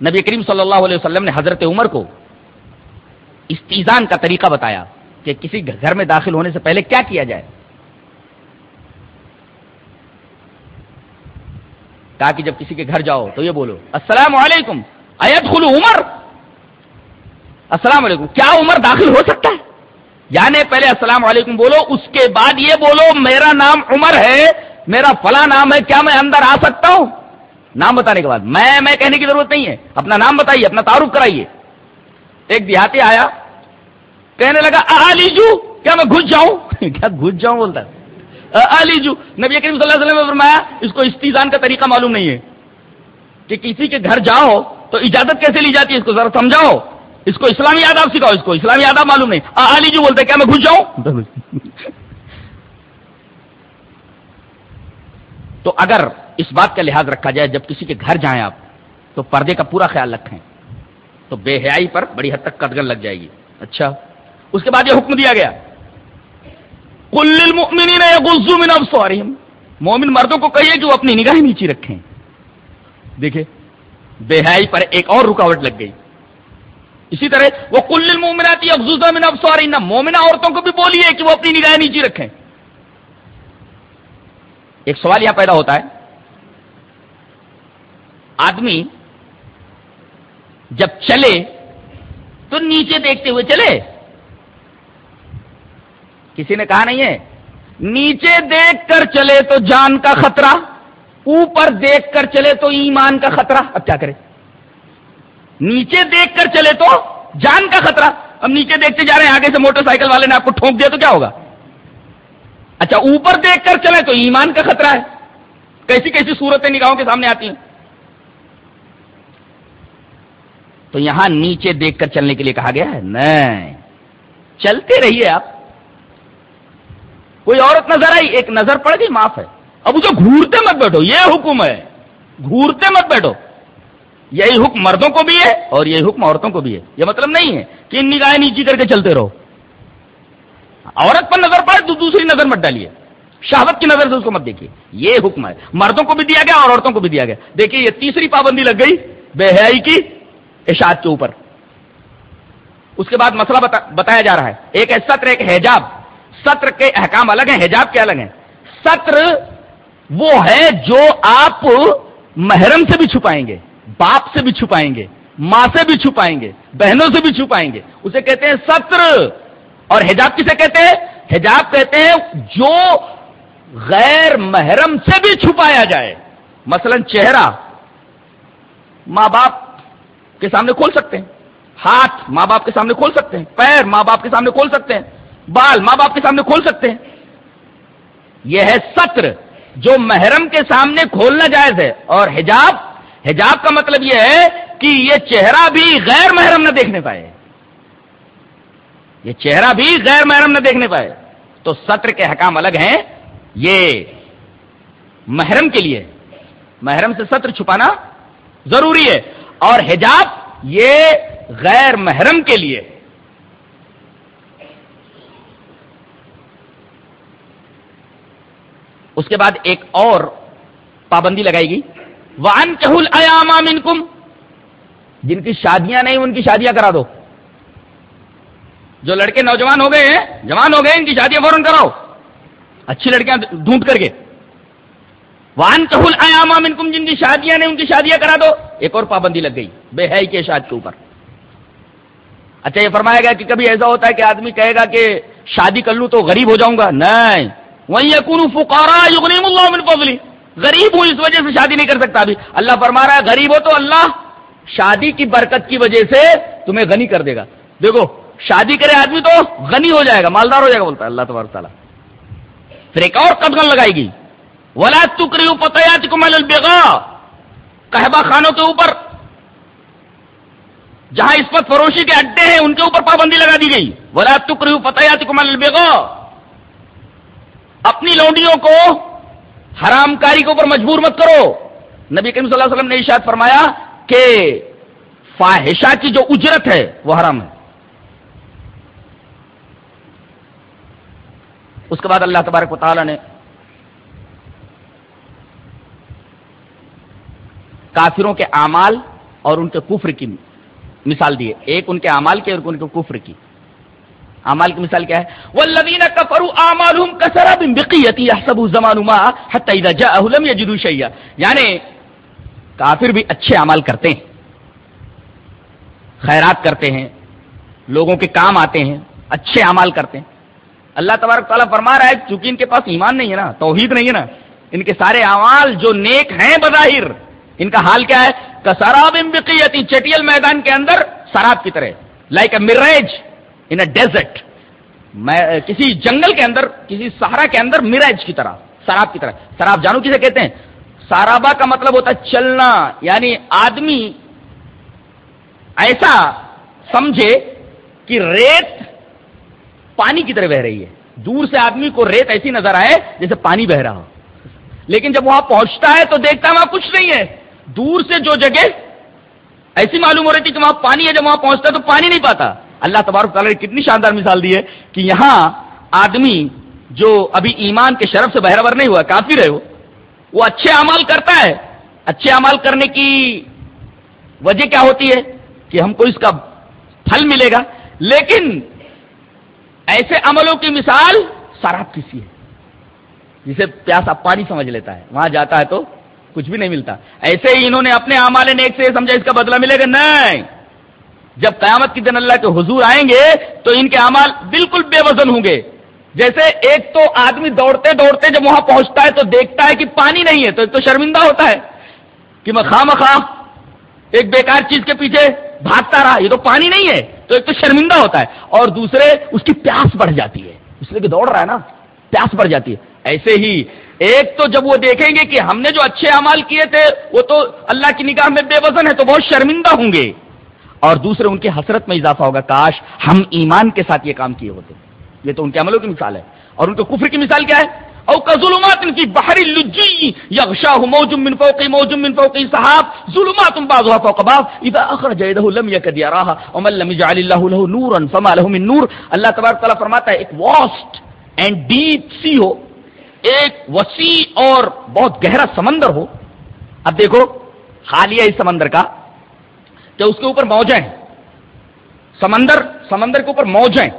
نبی کریم صلی اللہ علیہ وسلم نے حضرت عمر کو استیزان کا طریقہ بتایا کہ کسی گھر میں داخل ہونے سے پہلے کیا کیا جائے؟ کہا کہ جب کسی کے گھر جاؤ تو یہ بولو، السلام علیکم ایت خلو عمر؟ السلام علیکم، کیا عمر داخل ہو سکتا ہے؟ یعنی پہلے السلام علیکم بولو، اس کے بعد یہ بولو، میرا نام عمر ہے، میرا فلاں نام ہے، کیا میں اندر آ سکتا ہوں؟ نام بتانے کے بعد، میں میں کہنے کی ضرورت نہیں ہے، اپنا نام بتائیے، اپنا تعارف کرائیے۔ ایک دیہاتی آیا، کہنے لگا جو کیا میں گھس جاؤں؟ (laughs) کیا گھس جاؤں بولتا ہے؟ نبی کریم صلی اللہ علیہ وسلم نے فرمایا، اس کو استیزان کا طریقہ معلوم نہیں ہے کہ کسی کے گھر جاؤ تو اجازت کیسے لی جاتی ہے؟ اس کو ذرا سمجھاؤ۔ اس کو اسلامی آداب سکھاؤ، اس کو اسلامی آداب معلوم نہیں۔ علی جو بولتے کیا میں گھس جاؤں؟ تو اگر اس بات کا لحاظ رکھا جائے، جب کسی کے گھر جائیں آپ، تو پردے کا پورا خیال رکھیں۔ تو بے حیائی پر بڑی حد تک قدگن لگ جائے گی۔ اچھا۔ اس کے بعد یہ حکم دیا گیا۔ کل مومن مردوں کو کہیے کہ وہ اپنی نگاہ نیچی رکھیں۔ دیکھیں، بے حیائی پر ایک اور رکاوٹ لگ گئی۔ اسی طرح وہ کل مومناتی افزوزہ من افسوار مومنا عورتوں کو بھی بولیے کہ وہ اپنی نگاہ نیچی رکھیں۔ ایک سوال یہاں پیدا ہوتا ہے۔ آدمی جب چلے تو نیچے دیکھتے ہوئے چلے۔ کسی نے کہا نہیں ہے؟ نیچے دیکھ کر چلے تو جان کا خطرہ، اوپر دیکھ کر چلے تو ایمان کا خطرہ۔ اب کیا کرے؟ نیچے دیکھ کر چلے تو جان کا خطرہ۔ اب نیچے دیکھتے جا رہے ہیں، آگے سے موٹر سائیکل والے نے آپ کو ٹھونک دیا تو کیا ہوگا؟ اچھا اوپر دیکھ کر چلے تو ایمان کا خطرہ ہے۔ کیسی کیسی صورتیں نگاہوں کے سامنے آتی ہیں۔ تو یہاں نیچے دیکھ کر چلنے کے لیے کہا گیا ہے، نہیں، چلتے رہیے آپ۔ کوئی عورت نظر آئی، ایک نظر پڑ گئی، معاف ہے۔ اب اسے گھورتے مت بیٹھو، یہ حکم ہے۔ گھورتے مت بیٹھو۔ یہی حکم مردوں کو بھی ہے اور یہی حکم عورتوں کو بھی ہے۔ یہ مطلب نہیں ہے کہ ان نگاہیں نیچی کر کے چلتے رہو۔ عورت پر نظر پڑے تو دوسری نظر مت ڈالیے۔ شہوت کی نظر سے اس کو مت دیکھیے۔ یہ حکم ہے۔ مردوں کو بھی دیا گیا اور عورتوں کو بھی دیا گیا۔ دیکھیے، یہ تیسری پابندی لگ گئی بے حیائی کی اشاعت کے اوپر۔ اس کے بعد مسئلہ بتایا جا رہا ہے۔ ایک ہے سطر، ایک حجاب۔ سطر کے احکام الگ ہیں، حجاب کے الگ ہیں۔ سطر وہ ہے جو آپ محرم سے بھی چھپائیں گے۔ باپ سے بھی چھپائیں گے، ماں سے بھی چھپائیں گے، بہنوں سے بھی چھپائیں گے۔ اسے کہتے ہیں سطر۔ اور حجاب کسے کہتے ہیں؟ حجاب کہتے ہیں جو غیر محرم سے بھی چھپایا جائے۔ مثلا چہرہ۔ ماں باپ کے سامنے کھول سکتے ہیں۔ ہاتھ ماں باپ کے سامنے کھول سکتے ہیں۔ پیر ماں باپ کے سامنے کھول سکتے ہیں۔ بال ماں باپ کے سامنے کھول سکتے ہیں۔ یہ ہے سطر۔ جو محرم کے سامنے کھولنا جائز ہے۔ اور حجاب حجاب کا مطلب یہ ہے کہ یہ چہرہ بھی غیر محرم نہ دیکھنے پائے۔ یہ چہرہ بھی غیر محرم نہ دیکھنے پائے۔ تو سطر کے حکام الگ ہیں۔ یہ محرم کے لیے، محرم سے سطر چھپانا ضروری ہے۔ اور حجاب یہ غیر محرم کے لیے۔ اس کے بعد ایک اور پابندی لگائے گی وان چہل ایام منکم جن کی شادیاں نہیں ان کی شادیاں کرا دو۔ جو لڑکے نوجوان ہو گئے ہیں جوان ہو گئے ان کی شادیاں فوراً کراؤ۔ اچھی لڑکیاں ڈھونڈ کر کے۔ وان چہل ایام منکم جن کی شادیاں نہیں ان کی شادیاں کرا دو۔ ایک اور پابندی لگ گئی بے حی کے شاد کے اوپر۔ اچھا یہ فرمایا گیا کہ کبھی ایسا ہوتا ہے کہ آدمی کہے گا کہ شادی کر لوں تو غریب ہو جاؤں گا۔ نہیں۔ وہیں یقون فکارا یغنیم اللہ من فضلی غریب ہوں اس وجہ سے شادی نہیں کر سکتا ابھی۔ اللہ فرما رہا ہے، غریب ہو تو اللہ شادی کی برکت کی وجہ سے تمہیں غنی کر دے گا۔ دیکھو، شادی کرے آدمی تو غنی ہو جائے گا، مالدار ہو جائے گا، بولتا ہے اللہ تبارک تعالیٰ۔ پھر ایک اور قدغن لگائے گی۔ ولا تکری پتیات کو مل کہبا خانوں کے اوپر، جہاں اس پر فروشی کے اڈے ہیں، ان کے اوپر پابندی لگا دی گئی۔ ولا تکری پتیات کو مل اپنی لونڈیوں کو حرام کاری کے اوپر مجبور مت کرو۔ نبی کریم صلی اللہ علیہ وسلم نے ارشاد فرمایا کہ فاحشہ کی جو اجرت ہے وہ حرام ہے۔ اس کے بعد اللہ تبارک و تعالی نے کافروں کے اعمال اور ان کے کفر کی مثال دی ایک ان کے اعمال کی اور ان کے کفر کی۔ ہاں، امال کی مثال کیا ہے؟ والذین کفروا اعمالهم كسراب بقیت يحسب الزمان ما حتى اذا جاءه لم يجدوا شيئا۔ یعنی کافر بھی اچھے اعمال کرتے ہیں، خیرات کرتے ہیں، لوگوں کے کام آتے ہیں، اچھے اعمال کرتے ہیں۔ اللہ تبارک تعالیٰ فرما رہا ہے، چونکہ ان کے پاس ایمان نہیں ہے نا، توحید نہیں ہے نا، ان کے سارے اعمال جو نیک ہیں بظاہر، ان کا حال کیا ہے؟ کسراب بقیتی چٹیل میدان کے اندر سراب کی طرح like a mirage in a desert میں eh, کسی جنگل کے اندر، کسی سہارا کے اندر میراج کی طرح، سراب کی طرح. سراب جانو کسے کہتے ہیں؟ سارابا کا مطلب ہوتا ہے چلنا یعنی آدمی ایسا سمجھے کہ ریت پانی کی طرح بہ رہی ہے۔ دور سے آدمی کو ریت ایسی نظر آئے جیسے پانی بہ رہا ہو۔ لیکن جب وہاں پہنچتا ہے تو دیکھتا ہے وہاں کچھ نہیں ہے۔ دور سے جو جگہ ایسی معلوم ہو رہی تھی کہ وہاں پانی ہے، جب وہاں پہنچتا ہے تو پانی نہیں پاتا۔ اللہ تبارک تعالیٰ نے کتنی شاندار مثال دی ہے کہ یہاں آدمی جو ابھی ایمان کے شرف سے بہرور نہیں ہوا کافی رہے ہو وہ اچھے امال کرتا ہے۔ اچھے امال کرنے کی وجہ کیا ہوتی ہے؟ کہ ہم کو اس کا پھل ملے گا۔ لیکن ایسے عملوں کی مثال سراب کسی ہے۔ جسے پیاسا پانی سمجھ لیتا ہے۔ وہاں جاتا ہے تو کچھ بھی نہیں ملتا۔ ایسے ہی انہوں نے اپنے امال نیک سے، سمجھا اس کا بدلہ ملے گا؟ نہیں۔ جب قیامت کی دن اللہ کے حضور آئیں گے تو ان کے اعمال بالکل بے وزن ہوں گے۔ جیسے ایک تو آدمی دوڑتے دوڑتے جب وہاں پہنچتا ہے تو دیکھتا ہے کہ پانی نہیں ہے تو ایک تو شرمندہ ہوتا ہے کہ میں خواہ مخواہ ایک بیکار چیز کے پیچھے بھاگتا رہا، یہ تو پانی نہیں ہے، تو ایک تو شرمندہ ہوتا ہے۔ اور دوسرے، اس کی پیاس بڑھ جاتی ہے۔ اس لیے کہ دوڑ رہا ہے نا، پیاس بڑھ جاتی ہے۔ ایسے ہی ایک تو جب وہ دیکھیں گے کہ ہم نے جو اچھے امال کیے تھے، وہ تو اللہ کی نگاہ میں بے وزن ہے تو بہت شرمندہ ہوں گے۔ اور دوسرے ان کی حسرت میں اضافہ ہوگا، کاش ہم ایمان کے ساتھ یہ کام کیے ہوتے۔ یہ تو ان کے عملوں کی مثال ہے۔ اور ان کے کفر کی مثال کیا ہے؟ او کا ظلمات ان کی بحری لجی یغشاہ موجم من فوقی موجم من فوقی صحاب، ظلمات بعضها فوق بعض۔ اذا اخرج يده لم يكد يراها ومن لم يجعل الله له نورا فما له من نور۔ اللہ تبارک تعالی فرماتا ہے، ایک واسٹ اینڈ ڈیپ سی ہو، ایک وسیع اور بہت گہرا سمندر ہو۔ اب دیکھو حالیہ اس سمندر کا کہ اس کے اوپر موجیں سمندر سمندر کے اوپر موجیں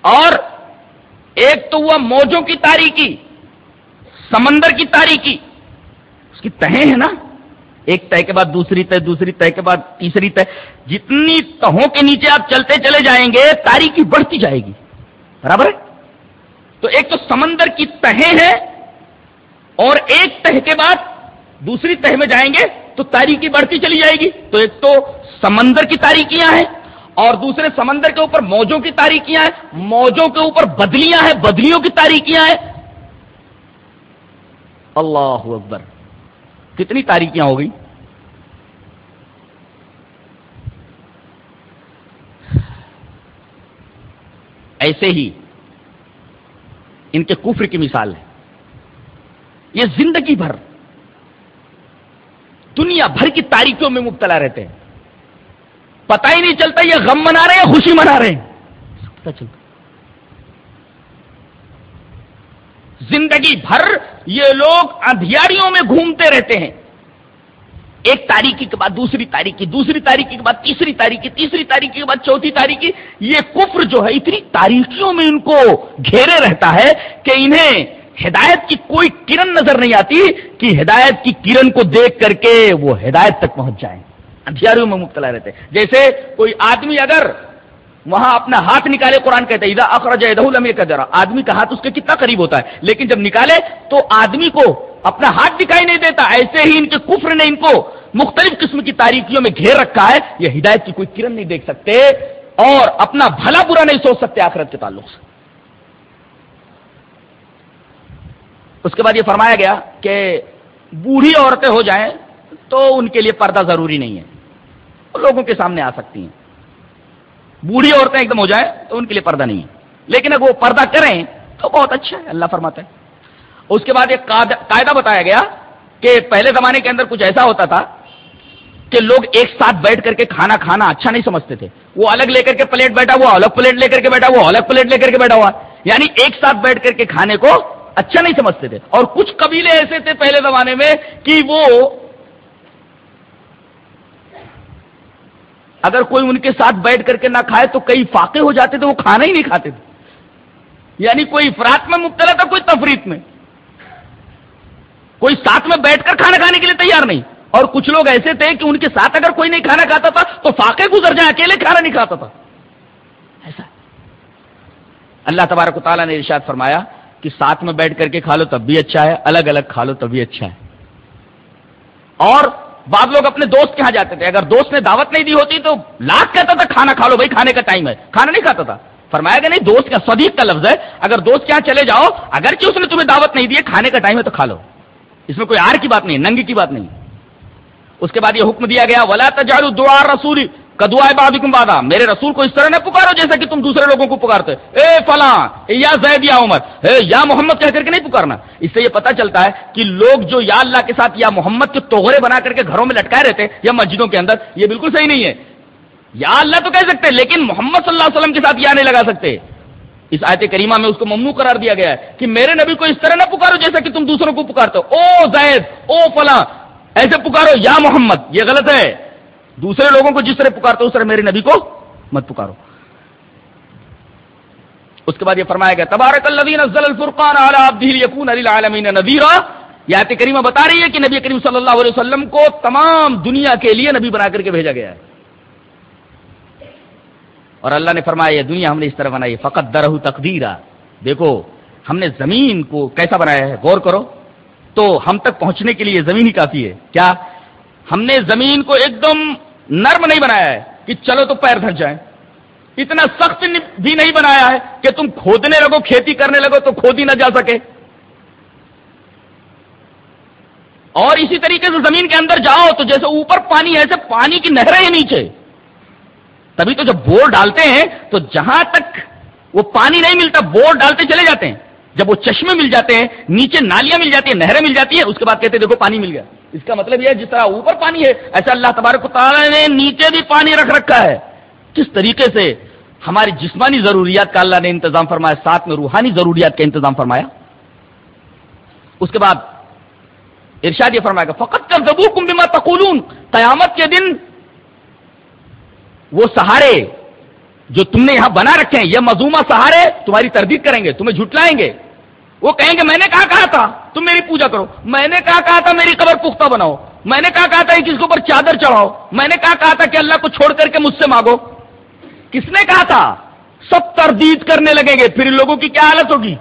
اور ایک تو ہوا موجوں کی تاریخی سمندر کی تاریخی اس کی تہیں ہیں نا۔ ایک طے کے بعد دوسری طے دوسری طے کے بعد تیسری طے۔ جتنی تہوں کے نیچے آپ چلتے چلے جائیں گے تاریخی بڑھتی جائے گی۔ برابر ہے؟ تو ایک تو سمندر کی تہیں ہیں اور ایک تہ کے بعد دوسری تہ میں جائیں گے۔ تو تاریخی بڑھتی چلی جائے گی۔ تو ایک تو سمندر کی تاریخیاں ہیں اور دوسرے سمندر کے اوپر موجوں کی تاریخیاں ہیں۔ موجوں کے اوپر بدلیاں ہیں، بدلیوں کی تاریخیاں ہیں۔ اللہ اکبر۔ کتنی تاریخیاں ہو گئی ایسے ہی ان کے کفر کی مثال ہے۔ یہ زندگی بھر دنیا بھر کی تاریخیوں میں مبتلا رہتے ہیں۔ پتہ ہی نہیں چلتا یہ غم منا رہے ہیں خوشی منا رہے ہیں۔ پتہ چلتا۔ زندگی بھر یہ لوگ اندھیاریوں میں گھومتے رہتے ہیں۔ ایک تاریخی کے بعد دوسری تاریخی دوسری تاریخی کے بعد تیسری تاریخی تیسری تاریخی کے بعد چوتھی تاریخی یہ کفر جو ہے اتنی تاریخیوں میں ان کو گھیرے رہتا ہے کہ انہیں ہدایت کی کوئی کرن نظر نہیں آتی کہ ہدایت کی کرن کو دیکھ کر کے وہ ہدایت تک پہنچ جائیں۔ اندھیاروں میں مبتلا رہتے۔ جیسے کوئی آدمی اگر وہاں اپنا ہاتھ نکالے، قرآن کہتے ہیں اخرج کا ذرا آدمی کا ہاتھ اس کے کتنا قریب ہوتا ہے، لیکن جب نکالے تو آدمی کو اپنا ہاتھ دکھائی نہیں دیتا۔ ایسے ہی ان کے کفر نے ان کو مختلف قسم کی تاریخیوں میں گھیر رکھا ہے۔ یہ ہدایت کی کوئی کرن نہیں دیکھ سکتے اور اپنا بھلا برا نہیں سوچ سکتے آخرت کے تعلق سے۔ اس کے بعد یہ فرمایا گیا کہ بوڑھی عورتیں ہو جائیں تو ان کے لیے پردہ ضروری نہیں ہے، لوگوں کے سامنے آ سکتی ہیں۔ بوڑھی عورتیں ایک دم ہو جائیں تو ان کے لیے پردہ نہیں ہے۔ لیکن اگر وہ پردہ کریں تو بہت اچھا ہے، اللہ فرماتا ہے۔ اس کے بعد ایک قاعدہ بتایا گیا کہ پہلے زمانے کے اندر کچھ ایسا ہوتا تھا کہ لوگ ایک ساتھ بیٹھ کر کے کھانا کھانا اچھا نہیں سمجھتے تھے۔ وہ الگ لے کر کے پلیٹ بیٹھا ہوا، الگ پلیٹ لے کر کے بیٹھا ہوا، الگ پلیٹ لے کر کے بیٹھا ہوا۔ یعنی ایک ساتھ بیٹھ کر کے کھانے کو اچھا نہیں سمجھتے تھے۔ اور کچھ قبیلے ایسے تھے پہلے زمانے میں کہ وہ اگر کوئی ان کے ساتھ بیٹھ کر کے نہ کھائے تو کئی فاقے ہو جاتے تھے، وہ کھانا ہی نہیں کھاتے تھے۔ یعنی کوئی افراد میں مبتلا تھا، کوئی تفریح میں۔ کوئی ساتھ میں بیٹھ کر کھانا کھانے کے لیے تیار نہیں۔ اور کچھ لوگ ایسے تھے کہ ان کے ساتھ اگر کوئی نہیں کھانا کھاتا تھا تو فاقے گزر جائیں، اکیلے کھانا نہیں کھاتا تھا۔ ایسا۔ اللہ تبارک و تعالیٰ نے ارشاد فرمایا کہ ساتھ میں بیٹھ کر کے کھا لو تب بھی اچھا ہے، الگ الگ کھا لو تب بھی اچھا ہے۔ اور بعض لوگ اپنے دوست کے یہاں جاتے تھے، اگر دوست نے دعوت نہیں دی ہوتی تو لاکھ کہتا تھا، کھانا کھا لو بھائی، کھانے کا ٹائم ہے۔ کھانا نہیں کھاتا تھا۔ فرمایا کہ نہیں، دوست کا صدیق کا لفظ ہے، اگر دوست کے یہاں چلے جاؤ اگر کہ اس نے تمہیں دعوت نہیں دی، کھانے کا ٹائم ہے تو کھا لو۔ اس میں کوئی آر کی بات نہیں، ننگی کی بات نہیں۔ اس کے بعد یہ حکم دیا گیا، ولا تجارو دعا رسولی کدوا بادم بادا میرے رسول کو اس طرح نہ پکارو جیسا کہ تم دوسرے لوگوں کو پکارتے۔ اے فلاں یا زید، یا عمر، اے یا محمد کہہ کر کے نہیں پکارنا۔ اس سے یہ پتا چلتا ہے کہ لوگ جو یا اللہ کے ساتھ یا محمد کے توغرے بنا کر کے گھروں میں لٹکائے رہتے یا مسجدوں کے اندر، یہ بالکل صحیح نہیں ہے۔ یا اللہ تو کہہ سکتے لیکن محمد صلی اللہ علیہ وسلم کے ساتھ یا نہیں لگا سکتے۔ اس آیت کریمہ میں اس کو ممنوع قرار دیا گیا ہے کہ میرے نبی کو اس طرح نہ پکارو جیسا کہ تم دوسروں کو پکارتے او زید، او فلاں، ایسے پکارو یا محمد، یہ غلط ہے۔ دوسرے لوگوں کو جس طرح پکارتے اس طرح میرے نبی کو مت پکارو۔ اس کے بعد یہ فرمایا گیا، تبارک الفرقان یہ آیت کریمہ بتا رہی ہے کہ نبی کریم صلی اللہ علیہ وسلم کو تمام دنیا کے لیے نبی بنا کر کے بھیجا گیا ہے۔ اور اللہ نے فرمایا، یہ دنیا ہم نے اس طرح بنائی، فقط درہ تقدیرہ دیکھو، ہم نے زمین کو کیسا بنایا ہے، غور کرو۔ تو ہم تک پہنچنے کے لیے زمین ہی کافی ہے۔ کیا؟ ہم نے زمین کو ایک دم نرم نہیں بنایا ہے کہ چلو تو پیر دھس جائیں۔ اتنا سخت بھی نہیں بنایا ہے کہ تم کھودنے لگو، کھیتی کرنے لگو تو کھودی نہ جا سکے۔ اور اسی طریقے سے زمین کے اندر جاؤ تو جیسے اوپر پانی ہے، ایسے پانی کی نہریں ہیں نیچے۔ تبھی تو جب بور ڈالتے ہیں تو جہاں تک وہ پانی نہیں ملتا، بور ڈالتے چلے جاتے ہیں۔ جب وہ چشمے مل جاتے ہیں، نیچے نالیاں مل جاتی ہیں، نہریں مل جاتی ہیں، اس کے بعد کہتے ہیں، دیکھو پانی مل گیا۔ اس کا مطلب یہ ہے جس طرح اوپر پانی ہے، ایسا اللہ تبارک تعالیٰ نے نیچے بھی پانی رکھ رکھا ہے۔ کس طریقے سے؟ ہماری جسمانی ضروریات کا اللہ نے انتظام فرمایا، ساتھ میں روحانی ضروریات کا انتظام فرمایا۔ اس کے بعد ارشاد یہ فرمائے گا فقط کر دبو کمبا تقولون قیامت کے دن وہ سہارے جو تم نے یہاں بنا رکھے ہیں، یہ مزومہ سہارے، تمہاری تردید کریں گے، تمہیں جھٹلائیں گے۔ وہ کہیں گے، میں نے کہا کہا تھا. تم میری پوجا کرو۔ میں نے کہا کہا تھا میری قبر پختہ بناؤ۔ میں نے کہا کہا تھا کس کے اوپر چادر چڑھاؤ۔ میں نے کہا کہا تھا کہ اللہ کو چھوڑ کر کے مجھ سے مانگو۔ کس نے کہا تھا؟ سب تردید کرنے لگیں گے، پھر ان لوگوں کی کیا حالت ہوگی؟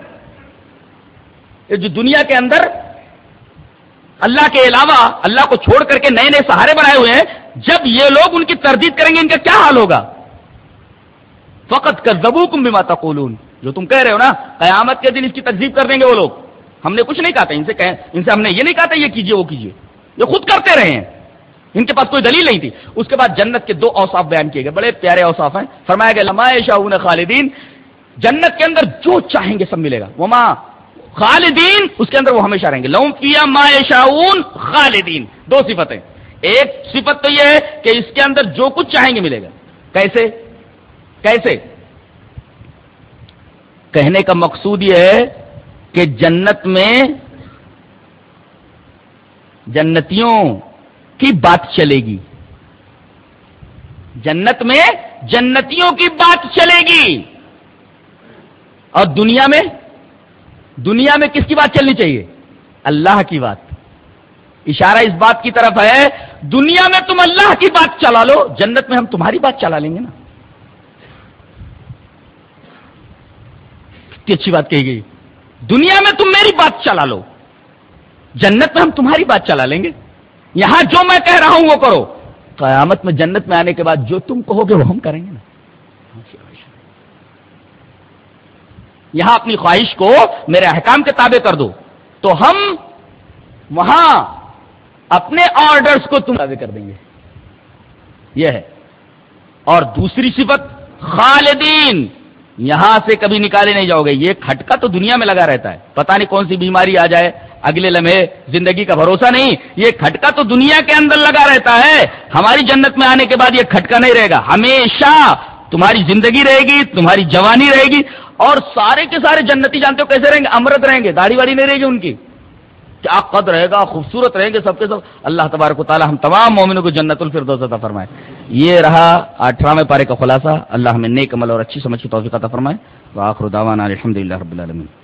یہ جو دنیا کے اندر اللہ کے علاوہ اللہ کو چھوڑ کر کے نئے نئے سہارے بنائے ہوئے ہیں، جب یہ لوگ ان کی تردید کریں گے، ان کا کیا حال ہوگا؟ فقط کر زبو کم بھی ماتا جو تم کہہ رہے ہو نا، قیامت کے دن اس کی تقزیب کر دیں گے وہ لوگ۔ ہم نے کچھ نہیں کہا تھا، ان سے کہیں، ان سے ہم نے یہ نہیں کہا تھا، یہ کیجیے وہ کیجیے یہ خود کرتے رہے ہیں۔ ان کے پاس کوئی دلیل نہیں تھی۔ اس کے بعد جنت کے دو اوساف بیان کیے گئے، بڑے پیارے اوساف ہیں۔ فرمایا گیا، لما شاہ خالدین جنت کے اندر جو چاہیں گے سب ملے گا۔ وہ ماں خالدین اس کے اندر وہ ہمیشہ رہیں گے۔ لوم پیا ما شاون خالدین دو صفتیں ایک صفت تو یہ ہے کہ اس کے اندر جو کچھ چاہیں گے ملے گا۔ کیسے؟ کیسے؟ کہنے کا مقصود یہ ہے کہ جنت میں جنتیوں کی بات چلے گی۔ جنت میں جنتیوں کی بات چلے گی۔ اور دنیا میں دنیا میں کس کی بات چلنی چاہیے؟ اللہ کی بات۔ اشارہ اس بات کی طرف ہے، دنیا میں تم اللہ کی بات چلا لو، جنت میں ہم تمہاری بات چلا لیں گے نا۔ کتنی اچھی بات کہی گئی۔ دنیا میں تم میری بات چلا لو۔ جنت میں ہم تمہاری بات چلا لیں گے۔ یہاں جو میں کہہ رہا ہوں وہ کرو۔ قیامت میں جنت میں آنے کے بعد جو تم کہو گے وہ ہم کریں گے نا۔ یہاں اپنی خواہش کو میرے احکام کے تابع کر دو۔ تو ہم وہاں اپنے آرڈرز کو تم تابع کر دیں گے۔ یہ ہے۔ اور دوسری صفت، خالدین۔ یہاں سے کبھی نکالے نہیں جاؤ گے۔ یہ کھٹکا تو دنیا میں لگا رہتا ہے۔ پتہ نہیں کون سی بیماری آ جائے۔ اگلے لمحے زندگی کا بھروسہ نہیں۔ یہ کھٹکا تو دنیا کے اندر لگا رہتا ہے۔ ہماری جنت میں آنے کے بعد یہ کھٹکا نہیں رہے گا۔ ہمیشہ تمہاری زندگی رہے گی، تمہاری جوانی رہے گی اور سارے کے سارے جنتی جانتے ہو کیسے رہیں گے؟ امرت رہیں گے۔ داڑھی واڑی نہیں رہے گی ان کی۔ کیا قد رہے گا، خوبصورت رہیں گے سب کے سب۔ اللہ تبارک و تعالیٰ ہم تمام مومنوں کو جنت الفردوس عطا فرمائے۔ یہ رہا اٹھارہویں پارے کا خلاصہ۔ اللہ ہمیں نیک عمل اور اچھی سمجھ کی توفیق عطا فرمائے۔ وآخر دعوانا الحمد للہ رب العالمین۔